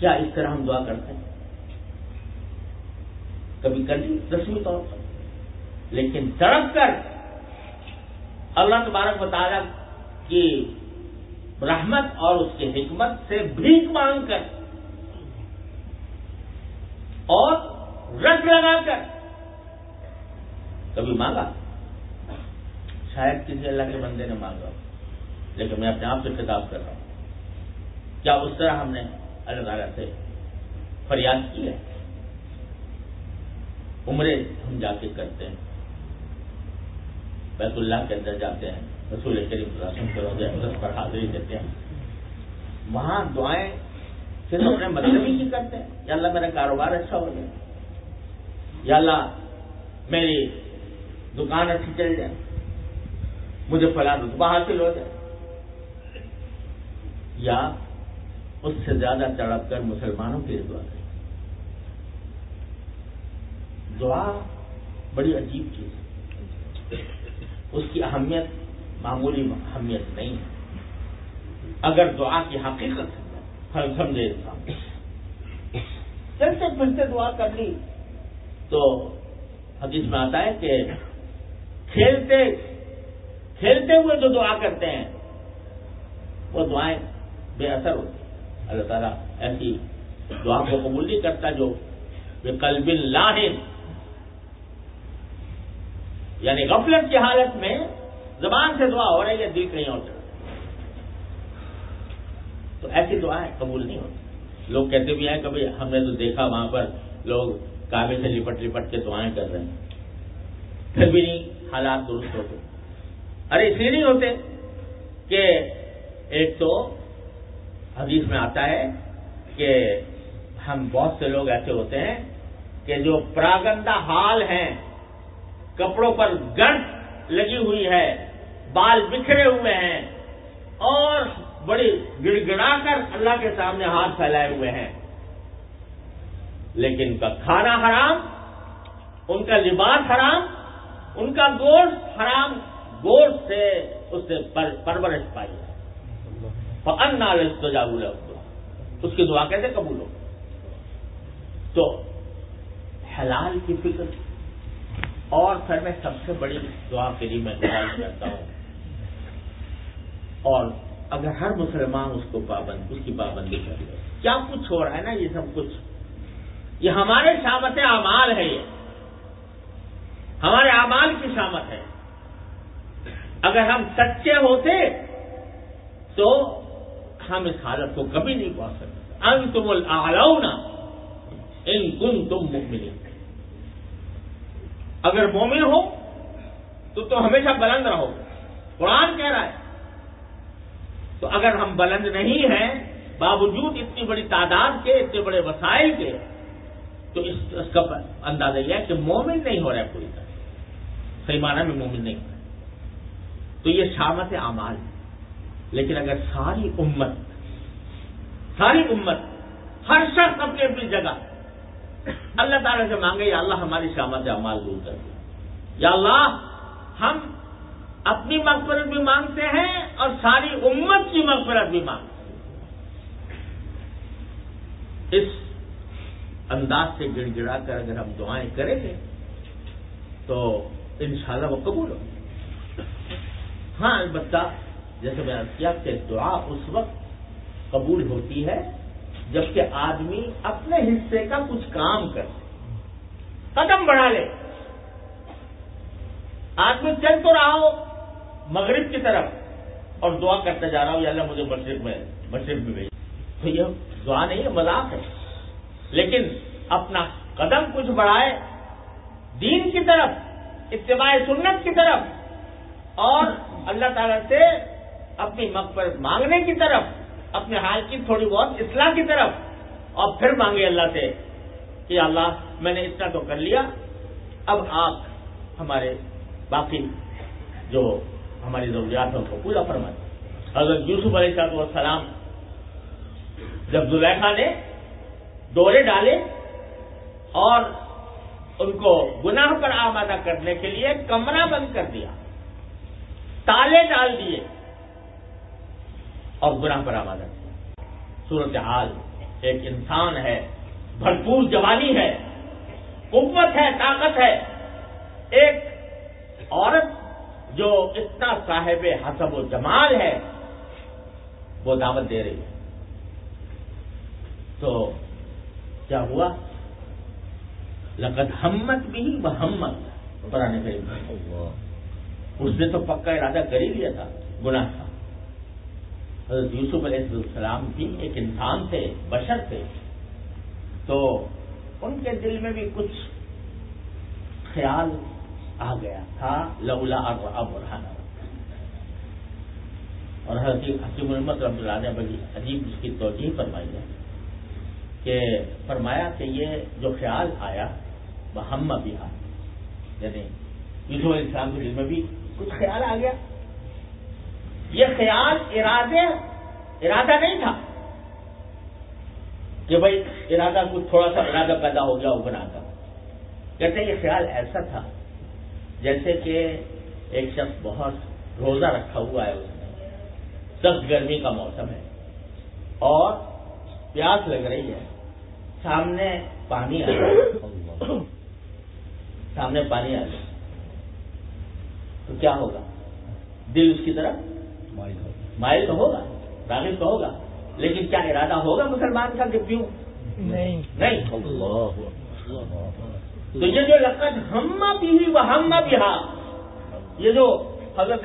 کیا اس طرح ہم دعا کرتے ہیں؟ کبھی کر لی رسمی طور پر لیکن تڑپ کر اللہ تبارک بتایا کہ رحمت اور اس کی حکمت سے بھیک مانگ کر اور رکھ لگا کر کبھی مانگا۔ شاید کسی اللہ کے بندے نے مانگا، لیکن میں اپنے آپ سے خطاب کر رہا ہوں۔ کیا اس طرح ہم نے اللہ تعالیٰ سے فریاد کی ہے۔ عمرے ہم جا کے کرتے ہیں۔ بیت اللہ کے اندر جاتے ہیں۔ رسول کریم رسم کرو پر حاضری دیتے ہیں۔ وہاں دعائیں صرف اپنے مطلب ہی کرتے ہیں۔ یا اللہ میرا کاروبار اچھا ہو جائے۔ یا اللہ میری دکان اچھی چل جائے۔ مجھے فلاں رتبہ حاصل ہو جائے۔ یا اس سے زیادہ تڑپ کر مسلمانوں کے لیے دعا کریں۔ دعا بڑی عجیب چیز ہے۔ اس کی اہمیت معمولی اہمیت نہیں ہے۔ اگر دعا کی حقیقت پھل سمجھے انسان چلتے پھرتے دعا کر لی، تو حدیث میں آتا ہے کہ کھیلتے کھیلتے ہوئے جو دعا کرتے ہیں، وہ دعائیں بے اثر ہوتی اللہ تعالیٰ ایسی دعا کو قبول نہیں کرتا جو بے قلب لاہن یعنی غفلت کی حالت میں زبان سے دعا ہو رہی ہے دل کہیں اور تو ایسی دعائیں قبول نہیں ہوتی۔ لوگ کہتے بھی ہیں کبھی ہم نے تو دیکھا وہاں پر لوگ کابے سے لپٹ لپٹ کے دعائیں کر رہے ہیں۔ پھر بھی نہیں، حالات درست ہوتے۔ ارے اس لیے نہیں ہوتے کہ ایک تو حدیث میں آتا ہے کہ ہم بہت سے لوگ ایسے ہوتے ہیں کہ جو پراگندہ حال ہیں، کپڑوں پر گرد لگی ہوئی ہے، بال بکھرے ہوئے ہیں اور بڑی گڑ گڑا کر اللہ کے سامنے ہاتھ پھیلائے ہوئے ہیں۔ لیکن ان کا کھانا حرام، ان کا لباس حرام، ان کا گوشت حرام، گوشت سے اس نے پرورش پائی ہے۔ ان نالج تو جاگول اس کی دعا کیسے قبول ہو؟ تو حلال کی فکر. اور پھر میں سب سے بڑی دعا کے لیے میں دعا کرتا ہوں. اور اگر ہر مسلمان اس کو پابند اس کی پابندی کر لے. کیا کچھ ہو رہا ہے نا یہ سب کچھ؟ یہ ہمارے شامت اعمال ہے یہ. ہمارے اعمال کی شامت ہے. اگر ہم سچے ہوتے تو ہم اس حالت کو کبھی نہیں پہنچ سکتے ان تم النا ان کن تم مکمل اگر مومن ہو تو تو ہمیشہ بلند رہو۔ قرآن کہہ رہا ہے۔ تو اگر ہم بلند نہیں ہیں، باوجود اتنی بڑی تعداد کے، اتنے بڑے وسائل کے، تو اس کا اندازہ یہ ہے کہ مومن نہیں ہو رہا ہے پوری طرح۔ صحیح معنی میں مومن نہیں ہو رہا تو یہ شامت اعمال ہے۔ لیکن اگر ساری امت ساری امت ہر شخص اپنی اپنی جگہ، اللہ تعالیٰ سے مانگے، یا اللہ ہماری شامت اعمال دور کر دے۔ یا اللہ، ہم اپنی مغفرت بھی مانگتے ہیں اور ساری امت کی مغفرت بھی مانگتے ہیں۔ اس انداز سے گڑ گڑا کر اگر ہم دعائیں کریں گے، تو انشاءاللہ وہ قبول ہو۔ ہاں البتہ جیسے میں کیا کہ دعا اس وقت قبول ہوتی ہے جبکہ آدمی اپنے حصے کا کچھ کام کرے۔ قدم بڑھا لے۔ آدمی چل تو رہا ہو مغرب کی طرف اور دعا کرتا جا رہا ہو، یا اللہ مجھے مشرق میں مشرق میں بھیج۔ تو یہ دعا نہیں ہے، مذاق ہے۔ لیکن اپنا قدم کچھ بڑھائے، دین کی طرف، اتباع سنت کی طرف اور اللہ تعالی سے اپنی مغفرت مانگنے کی طرف، اپنے حال کی تھوڑی بہت اصلاح کی طرف، اور پھر مانگے اللہ سے کہ اللہ، میں نے اتنا تو کر لیا، اب آپ ہمارے باقی جو ہماری ضروریات ہیں کو پورا فرمائیں۔ حضرت یوسف علیہ صاحب السلام جب زلیخا نے دورے ڈالے اور ان کو گناہ پر آمادہ کرنے کے لیے کمرہ بند کر دیا، تالے ڈال دیے اور گناہ پر آمادہ کیا صورت حال ایک انسان ہے بھرپور جوانی ہے قوت ہے طاقت ہے۔ ایک عورت جو اتنا صاحب حسب و جمال ہے وہ دعوت دے رہی ہے۔ تو کیا ہوا؟ لقد ہمت بھی محمد پرانے کریم اس نے تو پکا ارادہ کر ہی لیا تھا گناہ تھا۔ حضرت یوسف علیہ السلام بھی ایک انسان تھے، بشر تھے۔ تو ان کے دل میں بھی کچھ خیال آ گیا تھا، لولا اب رہانا اور حضرت حکیم محمد رحمۃ اللہ نے بڑی عجیب اس کی توجہ فرمائی ہے کہ فرمایا کہ یہ جو خیال آیا وہ ہم بھی آ یعنی یوسف علیہ السلام کے دل میں بھی کچھ خیال آ گیا۔ یہ خیال ارادے ارادہ نہیں تھا کہ بھائی ارادہ کچھ تھوڑا سا ارادہ پیدا ہو گیا وہ بنا کر کہتے ہیں یہ خیال ایسا تھا جیسے کہ ایک شخص بہت روزہ رکھا ہوا ہے اس میں۔ سخت گرمی کا موسم ہے اور پیاس لگ رہی ہے۔ سامنے پانی آ جائے سامنے پانی آ جائے تو کیا ہوگا؟ دل اس کی طرف مائل تو ہوگا راغب تو ہوگا لیکن کیا ارادہ ہوگا مسلمان کا کہ پیوں نہیں۔ تو یہ جو لقد ہما بھی وہ ہما یہ جو حضرت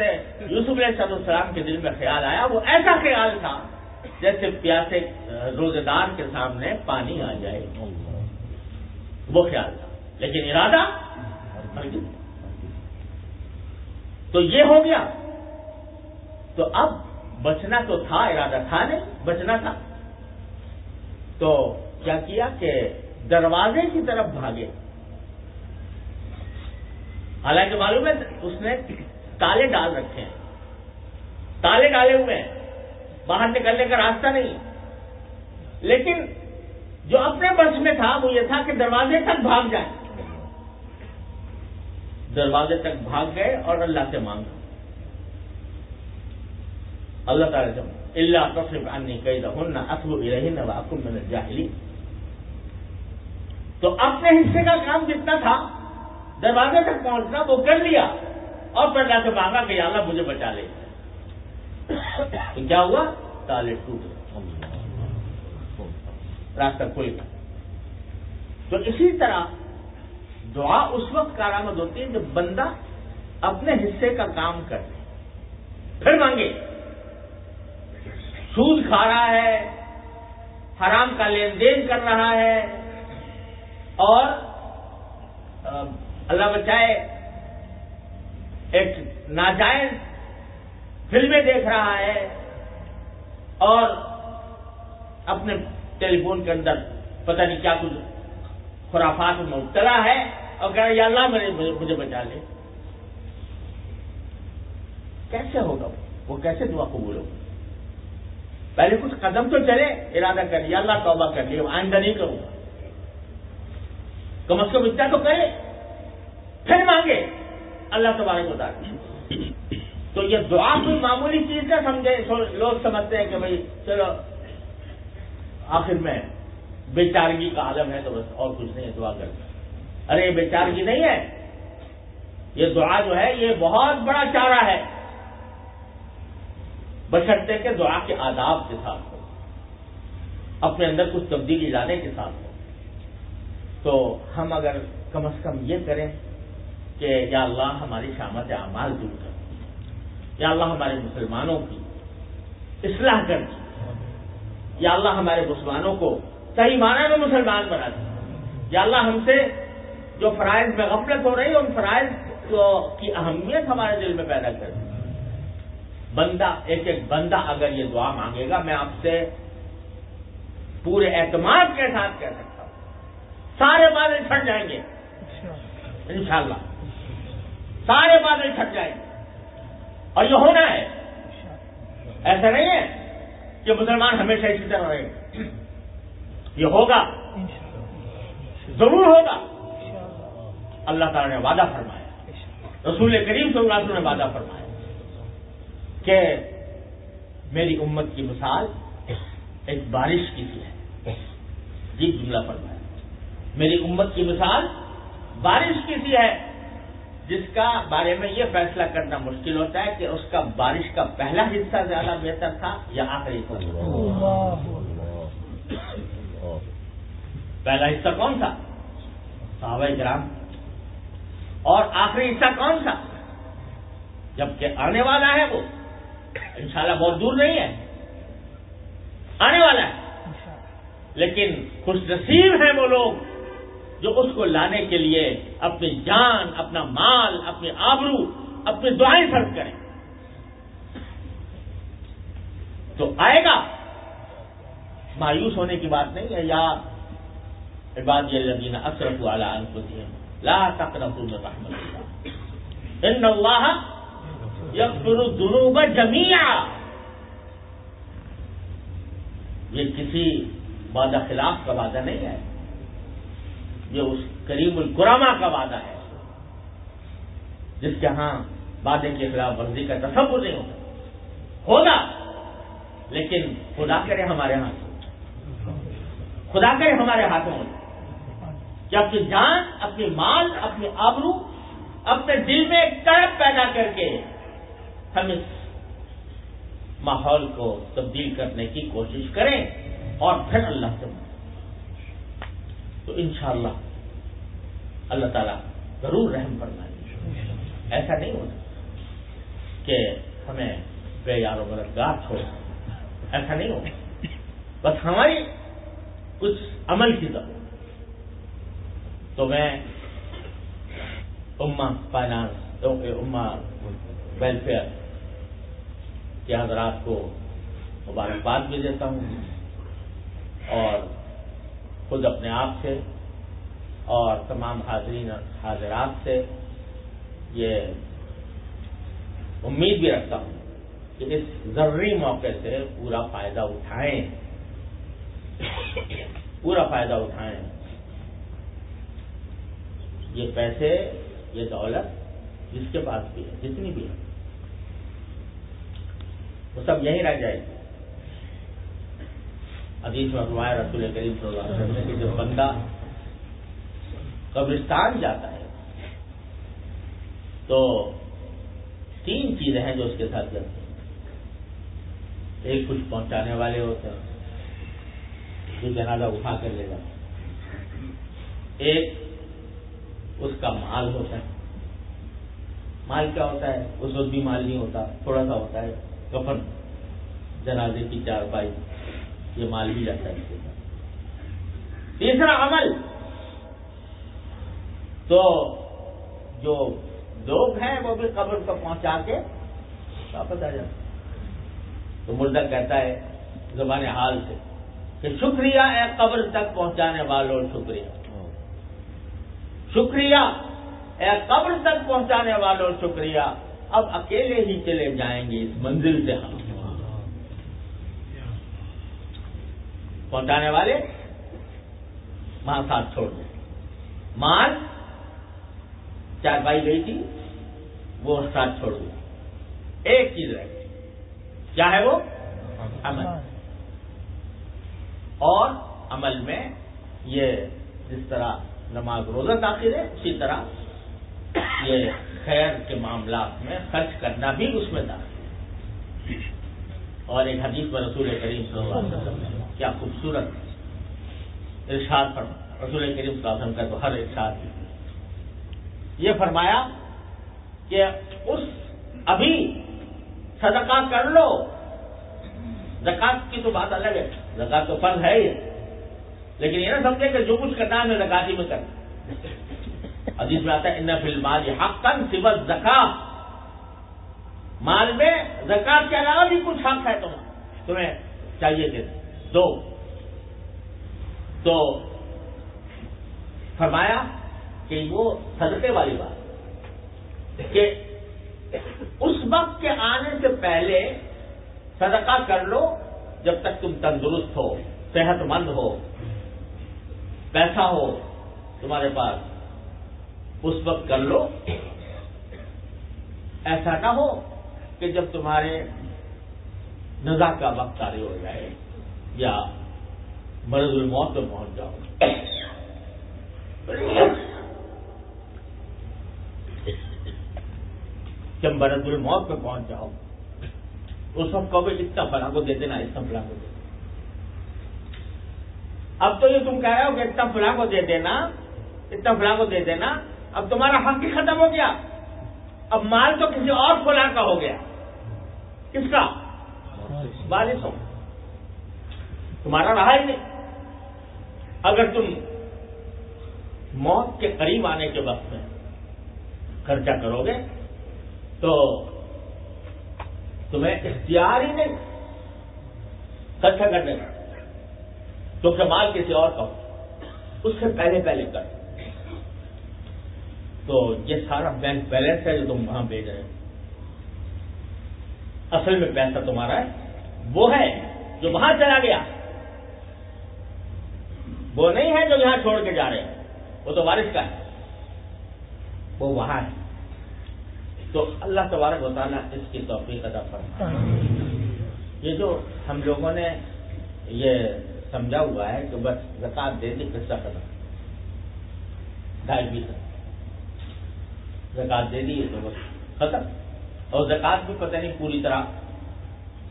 یوسف علیہ السلام کے دل میں خیال آیا وہ ایسا خیال تھا جیسے پیاسے روزے دار کے سامنے پانی آ جائے۔ وہ خیال تھا۔ لیکن ارادہ تو یہ ہو گیا۔ تو اب بچنا تو تھا، ارادہ تھا نہیں، بچنا تھا۔ تو کیا کیا کہ دروازے کی طرف بھاگے۔ حالانکہ معلوم ہے، اس نے تالے ڈال رکھے ہیں۔ تالے ڈالے ہوئے ہیں۔ باہر نکلنے کا راستہ نہیں۔ لیکن جو اپنے بس میں تھا، وہ یہ تھا کہ دروازے تک بھاگ جائے۔ دروازے تک بھاگ گئے اور اللہ سے مانگا۔ اللہ تعالیٰ سے اللہ تصف انی کئی دہن اصب رہی واقم میں جاہلی تو اپنے حصے کا کام جتنا تھا؟ دروازے تک پہنچنا، وہ کر لیا اور پھر اللہ سے مانگا کہ اللہ مجھے بچا لے۔ تو کیا ہوا؟ تالے ٹوٹ راستہ کھل گیا تو اسی طرح دعا اس وقت کارآمد ہوتی ہے جب بندہ اپنے حصے کا کام کرے۔ پھر مانگے۔ سود کھا رہا ہے، حرام کا لین دین کر رہا ہے اور اللہ بچائے ایک ناجائز فلمیں دیکھ رہا ہے اور اپنے ٹیلی فون کے اندر پتہ نہیں کیا کچھ خرافات میں مبتلا ہے اور کہہ رہا یا اللہ مجھے بچا لے۔ کیسے ہوگا؟ وہ کیسے دعا قبول ہوگا پہلے کچھ قدم تو چلے، ارادہ کر لیا، اللہ توبہ کر لیا آئندہ نہیں کروں گا۔ کم از کم اتنا تو کرے۔ پھر مانگے۔ اللہ تبارک بتا تو یہ دعا کوئی معمولی چیز کا سمجھے۔ لوگ سمجھتے ہیں کہ بھائی، چلو، آخر میں بے چارگی کا عالم ہے تو بس اور کچھ نہیں ہے، دعا کر ارے، یہ بے چارگی نہیں ہے۔ یہ دعا جو ہے، یہ بہت بڑا چارہ ہے۔ بشرتے کے دعا کے آداب کے ساتھ ہو، اپنے اندر کچھ تبدیلی لانے کے ساتھ ہو۔ تو ہم اگر کم از کم یہ کریں کہ یا اللہ ہماری شامت اعمال دور کر، یا اللہ ہمارے مسلمانوں کی اصلاح کر دی یا اللہ ہمارے مسلمانوں کو صحیح معنی میں مسلمان بنا دی یا اللہ ہم سے جو فرائض میں غفلت ہو رہی ہے، ان فرائض کی اہمیت ہمارے دل میں پیدا کر دی بندہ، ایک ایک بندہ اگر یہ دعا مانگے گا، میں آپ سے پورے اعتماد کے ساتھ کہہ سکتا ہوں۔ سارے بادل چھٹ جائیں گے۔ انشاءاللہ۔ سارے بادل چھٹ جائیں گے۔ اور یہ ہونا ہے۔ ایسا نہیں ہے کہ مسلمان ہمیشہ اسی طرح رہیں۔ گے یہ ہوگا۔ ضرور ہوگا۔ اللہ تعالیٰ نے وعدہ فرمایا۔ رسول کریم صلی اللہ علیہ وسلم نے وعدہ فرمایا۔ کہ میری امت کی مثال ایک بارش کی سی ہے۔ جی جملہ فرمایا میری امت کی مثال بارش کی سی ہے، جس کا بارے میں یہ فیصلہ کرنا مشکل ہوتا ہے کہ اس کا بارش کا پہلا حصہ زیادہ بہتر تھا یا آخری پہلا حصہ کون تھا صحابہ گرام اور آخری حصہ کون تھا جبکہ آنے والا ہے وہ۔ انشاءاللہ بہت دور نہیں ہے۔ آنے والا ہے۔ لیکن خوش نصیب ہیں وہ لوگ جو اس کو لانے کے لیے اپنی جان اپنا مال اپنے آبرو اپنی دعائیں خرچ کریں۔ تو آئے گا۔ مایوس ہونے کی بات نہیں ہے۔ یا عباد الذین اصرف علی انفسهم لا تقنطوا من رحمت اللہ۔ ان اللہ یغفر الذنوب جميعا یہ کسی وعدہ خلاف کا وعدہ نہیں ہے۔ یہ اس کریم القرامہ کا وعدہ ہے۔ جس کے ہاں وعدے کے خلاف ورزی کا تصور نہیں ہوتا۔ ہوگا لیکن خدا کرے ہمارے ہاتھ خدا کرے ہمارے ہاتھوں میں۔ کہ اپنی جان، اپنی مال، اپنی آبرو، اپنے دل میں ایک کڑپ پیدا کر کے ہم اس ماحول کو تبدیل کرنے کی کوشش کریں اور پھر اللہ سے تو انشاءاللہ اللہ تعالیٰ ضرور رحم فرمائے۔ ایسا نہیں ہوتا کہ ہمیں بے یار و مددگار چھوڑ۔ ایسا نہیں ہوگا بس ہماری کچھ عمل کی ضرورت تو میں اما فائنانس اما ویلفیئر کے حضرات کو مبارکباد بھی دیتا ہوں اور خود اپنے آپ سے اور تمام حاضرین حاضرات سے یہ امید بھی رکھتا ہوں کہ اس ضروری موقع سے پورا فائدہ اٹھائیں۔ پورا فائدہ اٹھائیں۔ یہ پیسے، یہ دولت جس کے پاس بھی ہے، جتنی بھی ہے۔ وہ سب یہیں رہ جائے گی۔ حدیث میں فرمایا رسول کریم صلی اللہ علیہ وسلم کہ جب بندہ قبرستان جاتا ہے، تو تین چیزیں ہیں جو اس کے ساتھ جاتی ہیں۔ ایک کچھ پہنچانے والے ہوتے ہیں جو جنازہ اٹھا کر لے جاتے ایک، اس کا مال ہوتا ہے۔ مال کیا ہوتا ہے؟ اس وقت بھی مال نہیں ہوتا، تھوڑا سا ہوتا ہے۔ کفن، جنازے کی چار پائی یہ مال بھی جاتا ہے۔ تیسرا عمل۔ تو جو لوگ ہیں وہ بھی قبر کو پہنچا کے واپس آ جاتے تو مردہ کہتا ہے زبان حال سے کہ شکریہ اے قبر تک پہنچانے والوں، شکریہ۔ شکریہ اے قبر تک پہنچانے والوں، شکریہ۔ اب اکیلے ہی چلے جائیں گے اس منزل سے ہم۔ پہنچانے والے وہاں ساتھ چھوڑ دیں۔ مال چار بائی گئی تھی، وہ ساتھ چھوڑ دیں۔ ایک چیز رہ گئی۔ کیا ہے وہ؟ عمل۔ اور عمل میں یہ جس طرح نماز روزہ داخل ہے، اسی طرح یہ خیر کے معاملات میں خرچ کرنا بھی اس میں داخل ہے۔ اور ایک حدیث میں رسول کریم صلی اللہ علیہ وسلم نے کیا خوبصورت ارشاد پر رسول کریم صلی اللہ علیہ وسلم کا تو ہر ارشاد یہ فرمایا کہ اس ابھی صدقہ کر لو، زکات کی تو بات الگ ہے۔ زکات تو فرض ہے ہی لیکن یہ نہ سمجھے کہ جو کچھ کرنا ہے میں زکاتی میں کر حدیث میں آتا ہے، ان فلم حق کن سبل زکا مال میں زکات کے علاوہ بھی کچھ حق ہے تم تمہیں چاہیے کہ دو، تو فرمایا کہ وہ صدقے والی بات کہ اس وقت کے آنے سے پہلے صدقہ کر لو جب تک تم تندرست ہو صحت مند ہو، پیسہ ہو تمہارے پاس۔ اس وقت کر لو۔ ایسا نہ ہو کہ جب تمہارے نزا کا وقت تاری ہو جائے یا مرض الموت پہ پہنچ جاؤ۔ جب مرض الموت پہ پہنچ جاؤ، اس وقت کہو اتنا فلاں کو دے دینا، اتنا فلاں کو دے دینا۔ اب تو یہ تم کہہ رہے ہو کہ اتنا فلاں کو دے دینا، اتنا فلاں کو دے دینا اب تمہارا حق ہی ختم ہو گیا۔ اب مال تو کسی اور فلاں کا ہو گیا۔ کس کا؟ بارش ہو تمہارا رہا ہی نہیں۔ اگر تم موت کے قریب آنے کے وقت میں خرچہ کرو گے، تو تمہیں اختیار ہی نہیں۔ خرچہ کرنے کا۔ تو کمال کسی اور کا اس سے پہلے پہلے کر۔ تو یہ سارا بینک بیلنس ہے جو تم وہاں بھیج رہے ہو۔ اصل میں پیسہ تمہارا ہے وہ ہے جو وہاں چلا گیا۔ وہ نہیں ہے جو یہاں چھوڑ کے جا رہے ہیں۔ وہ تو بارش کا ہے۔ وہ وہاں ہے۔ تو اللہ تبارک و تعالیٰ اس کی توفیق ادا فرما یہ جو ہم لوگوں نے یہ سمجھا ہوا ہے کہ بس زکات دے دی قصہ ختم ڈھائی فیصد زکات دے دی تو بس ختم۔ اور زکات بھی پتہ نہیں پوری طرح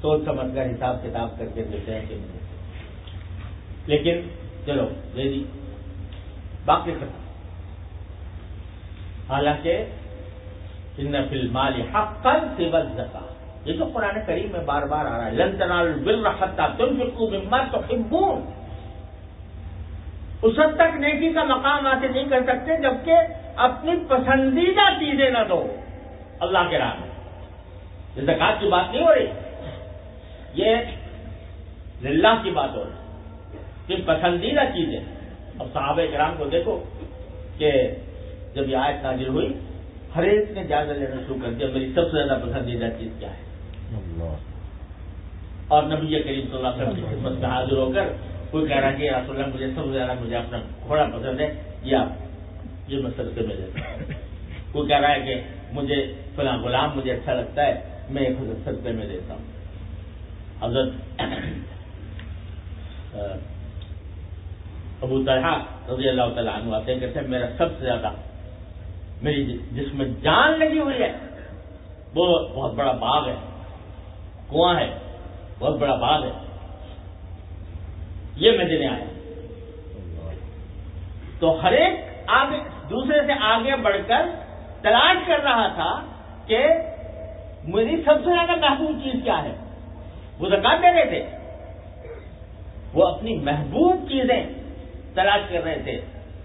سوچ سمجھ کر حساب کتاب کر کے دیتے ہیں کہ لیکن چلو، دے دی۔ باقی ختم۔ حالانکہ ان فلمال حق کل سیول زکا یہ تو قرآن کریم میں بار بار آ رہا ہے، لن تنال بل رکھتا تم فکو ممت تو اس حد تک نیکی کا مقام حاصل نہیں کر سکتے جبکہ اپنی پسندیدہ چیزیں نہ دو۔ اللہ کے راہ میں۔ یہ زکات کی بات نہیں ہو رہی۔ یہ اللہ کی بات ہو رہی۔ کہ پسندیدہ چیزیں۔ اب صحابہ کرام کو دیکھو کہ جب یہ آیت نازل ہوئی ہر ایک نے جائزہ لینا شروع کر دیا میری سب سے زیادہ پسندیدہ چیز کیا ہے؟ اور نبی کریم صلی اللہ علیہ وسلم کی خدمت میں حاضر ہو کر کوئی کہہ رہا کہ رسول اللہ مجھے سب سے زیادہ مجھے اپنا گھوڑا پسند ہے، یا یہ میں سستے میں دیتا ہوں۔ کوئی کہہ رہا ہے کہ مجھے فلاں غلام مجھے اچھا لگتا ہے، میں ایک سستے میں دیتا ہوں۔ حضرت ابو طلحہ رضی اللہ تعالیٰ عنہ آتے ہیں، کہتے ہیں، میرا سب سے زیادہ، میری جس میں جان لگی ہوئی ہے، وہ بہت بڑا باغ ہے، کنواں ہے، بہت بڑا باغ ہے۔ یہ میں دینے آیا تو ہر ایک آگے دوسرے سے آگے بڑھ کر تلاش کر رہا تھا کہ میری سب سے زیادہ محبوب چیز کیا ہے؟ وہ زکات دے رہے تھے۔ وہ اپنی محبوب چیزیں تلاش کر رہے تھے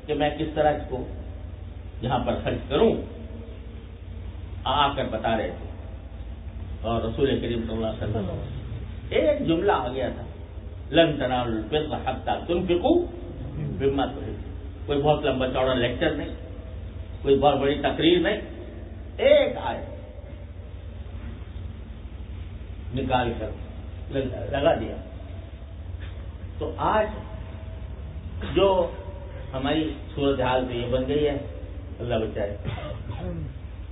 کہ میں کس طرح اس کو یہاں پر خرچ کروں۔ آ کر بتا رہے تھے۔ اور رسول کریم صلی اللہ علیہ وسلم، ایک جملہ آ گیا تھا۔ لن تنال البر حتى تنفقوا مما تحبون کوئی بہت لمبا چوڑا لیکچر نہیں، کوئی بہت بڑی تقریر نہیں، ایک آئے نکال کر لگا دیا۔ تو آج جو ہماری صورت حال تو یہ بن گئی ہے، اللہ بچائے،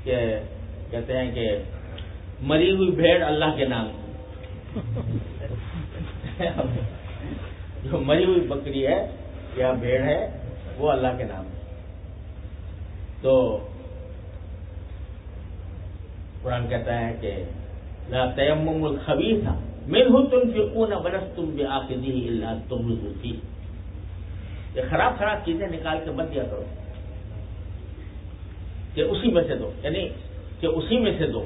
کہ کہتے ہیں کہ مری ہوئی بھیڑ اللہ کے نام جو مری ہوئی بکری ہے یا بھیڑ ہے، وہ اللہ کے نام ہے۔ تو قرآن کہتا ہے کہ لا تیمم الخبیث من ہو تم فکون برس تم بھی آخری اللہ تم رزوتی یہ خراب خراب چیزیں نکال کے بند دیا کرو۔ کہ اسی میں سے دو یعنی کہ اسی میں سے دو۔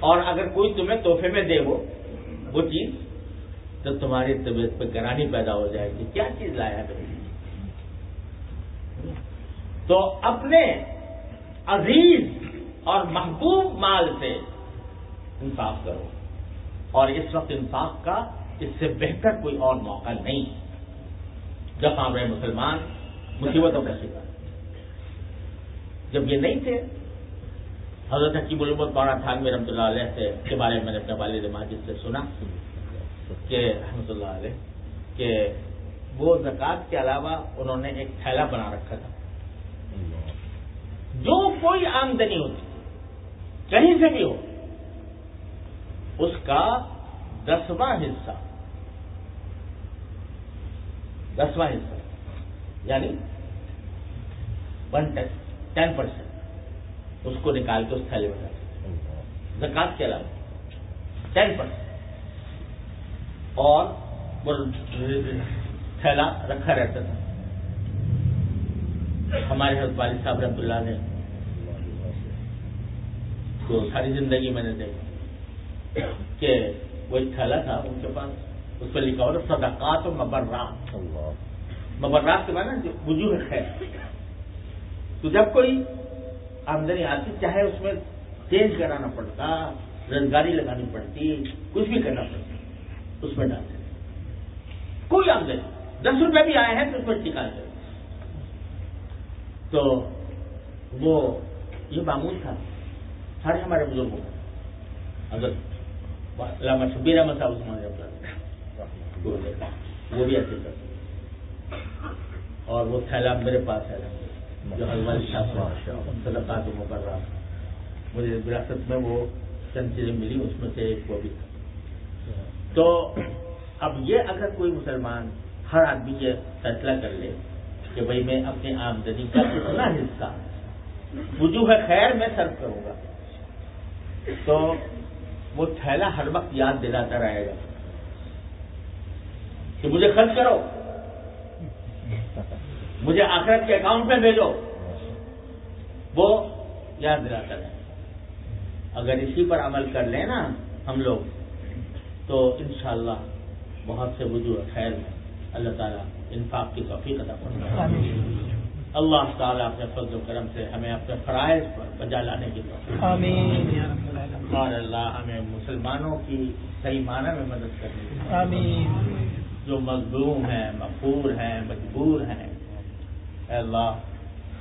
اور اگر کوئی تمہیں تحفے میں دے وہ چیز تو تمہاری طبیعت پہ گرانی پیدا ہو جائے گی۔ کیا چیز لایا ہے تو اپنے عزیز اور محبوب مال سے انصاف کرو۔ اور اس وقت انصاف کا اس سے بہتر کوئی اور موقع نہیں۔ جب ہمارے مسلمان، مصیبتوں کا شکار۔ جب یہ نہیں تھے، حضرت حکیم الحمد پارا تھانوی رحمۃ اللہ علیہ سے کے بارے میں نے اپنے والد ماجد سے سنا۔ کہ رحمۃ اللہ علیہ، کہ وہ زکوٰۃ کے علاوہ انہوں نے ایک تھیلا بنا رکھا تھا۔ جو کوئی آمدنی ہوتی کہیں سے بھی ہو، اس کا دسواں حصہ دسواں حصہ یعنی ون ٹین پرسینٹ اس کو نکال کے اس تھیلے میں ڈالتے زکات کے علاوہ ٹین پرسینٹ اور تھیلا رکھا رہتا تھا۔ ہمارے حضرت والد صاحب رحمۃ اللہ نے تو ساری زندگی میں نے دیکھا کہ وہ ایک تھیلا تھا ان کے پاس اس پہ لکھا ہوا صدقات و مبرات مبرات کے بعد نا وجوہ ہے تو جب کوئی آمدنی آتی چاہے اس میں چینج کرانا پڑتا روزگاری لگانی پڑتی کچھ بھی کرنا پڑتا اس میں ڈالتے کوئی آمدنی دس روپے بھی آئے ہیں تو اس میں نکالتے تو وہ یہ معمول تھا۔ سارے ہمارے بزرگوں اگر علامہ شبیر احمد صاحب عثمان وہ بھی ایسے کرتے اور وہ تھیلا میرے پاس ہے۔ جو حلوائی صاحب صدقات مقررہ مجھے وراثت میں وہ چند چیزیں ملی، اس میں سے ایک وہ بھی تھا۔ تو اب یہ اگر کوئی مسلمان ہر آدمی یہ فیصلہ کر لے کہ بھائی میں اپنی آمدنی کا اتنا حصہ وجوہ خیر میں سرو کروں گا، تو وہ تھیلا ہر وقت یاد دلاتا رہے گا کہ مجھے خرچ کرو، مجھے آخرت کے اکاؤنٹ میں بھیجو۔ وہ یاد دلاتا رہے۔ اگر اسی پر عمل کر لیں نا ہم لوگ تو انشاءاللہ بہت سے وجوہ خیر میں اللہ تعالیٰ انفاق کی توفیق عطا فرمائے۔ اللہ تعالیٰ اپنے فضل و کرم سے ہمیں اپنے فرائض پر بجا لانے کی توفیق اور اللہ ہمیں مسلمانوں کی صحیح معنی میں مدد کرنے کی آمین۔ جو مظلوم ہیں مقبور ہیں مجبور ہیں اے اللہ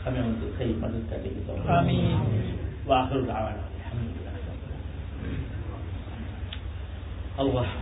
ہمیں ان کی صحیح مدد کرنے کی توفیق آمین۔ واخر دعوانا۔ الحمد للہ اللہ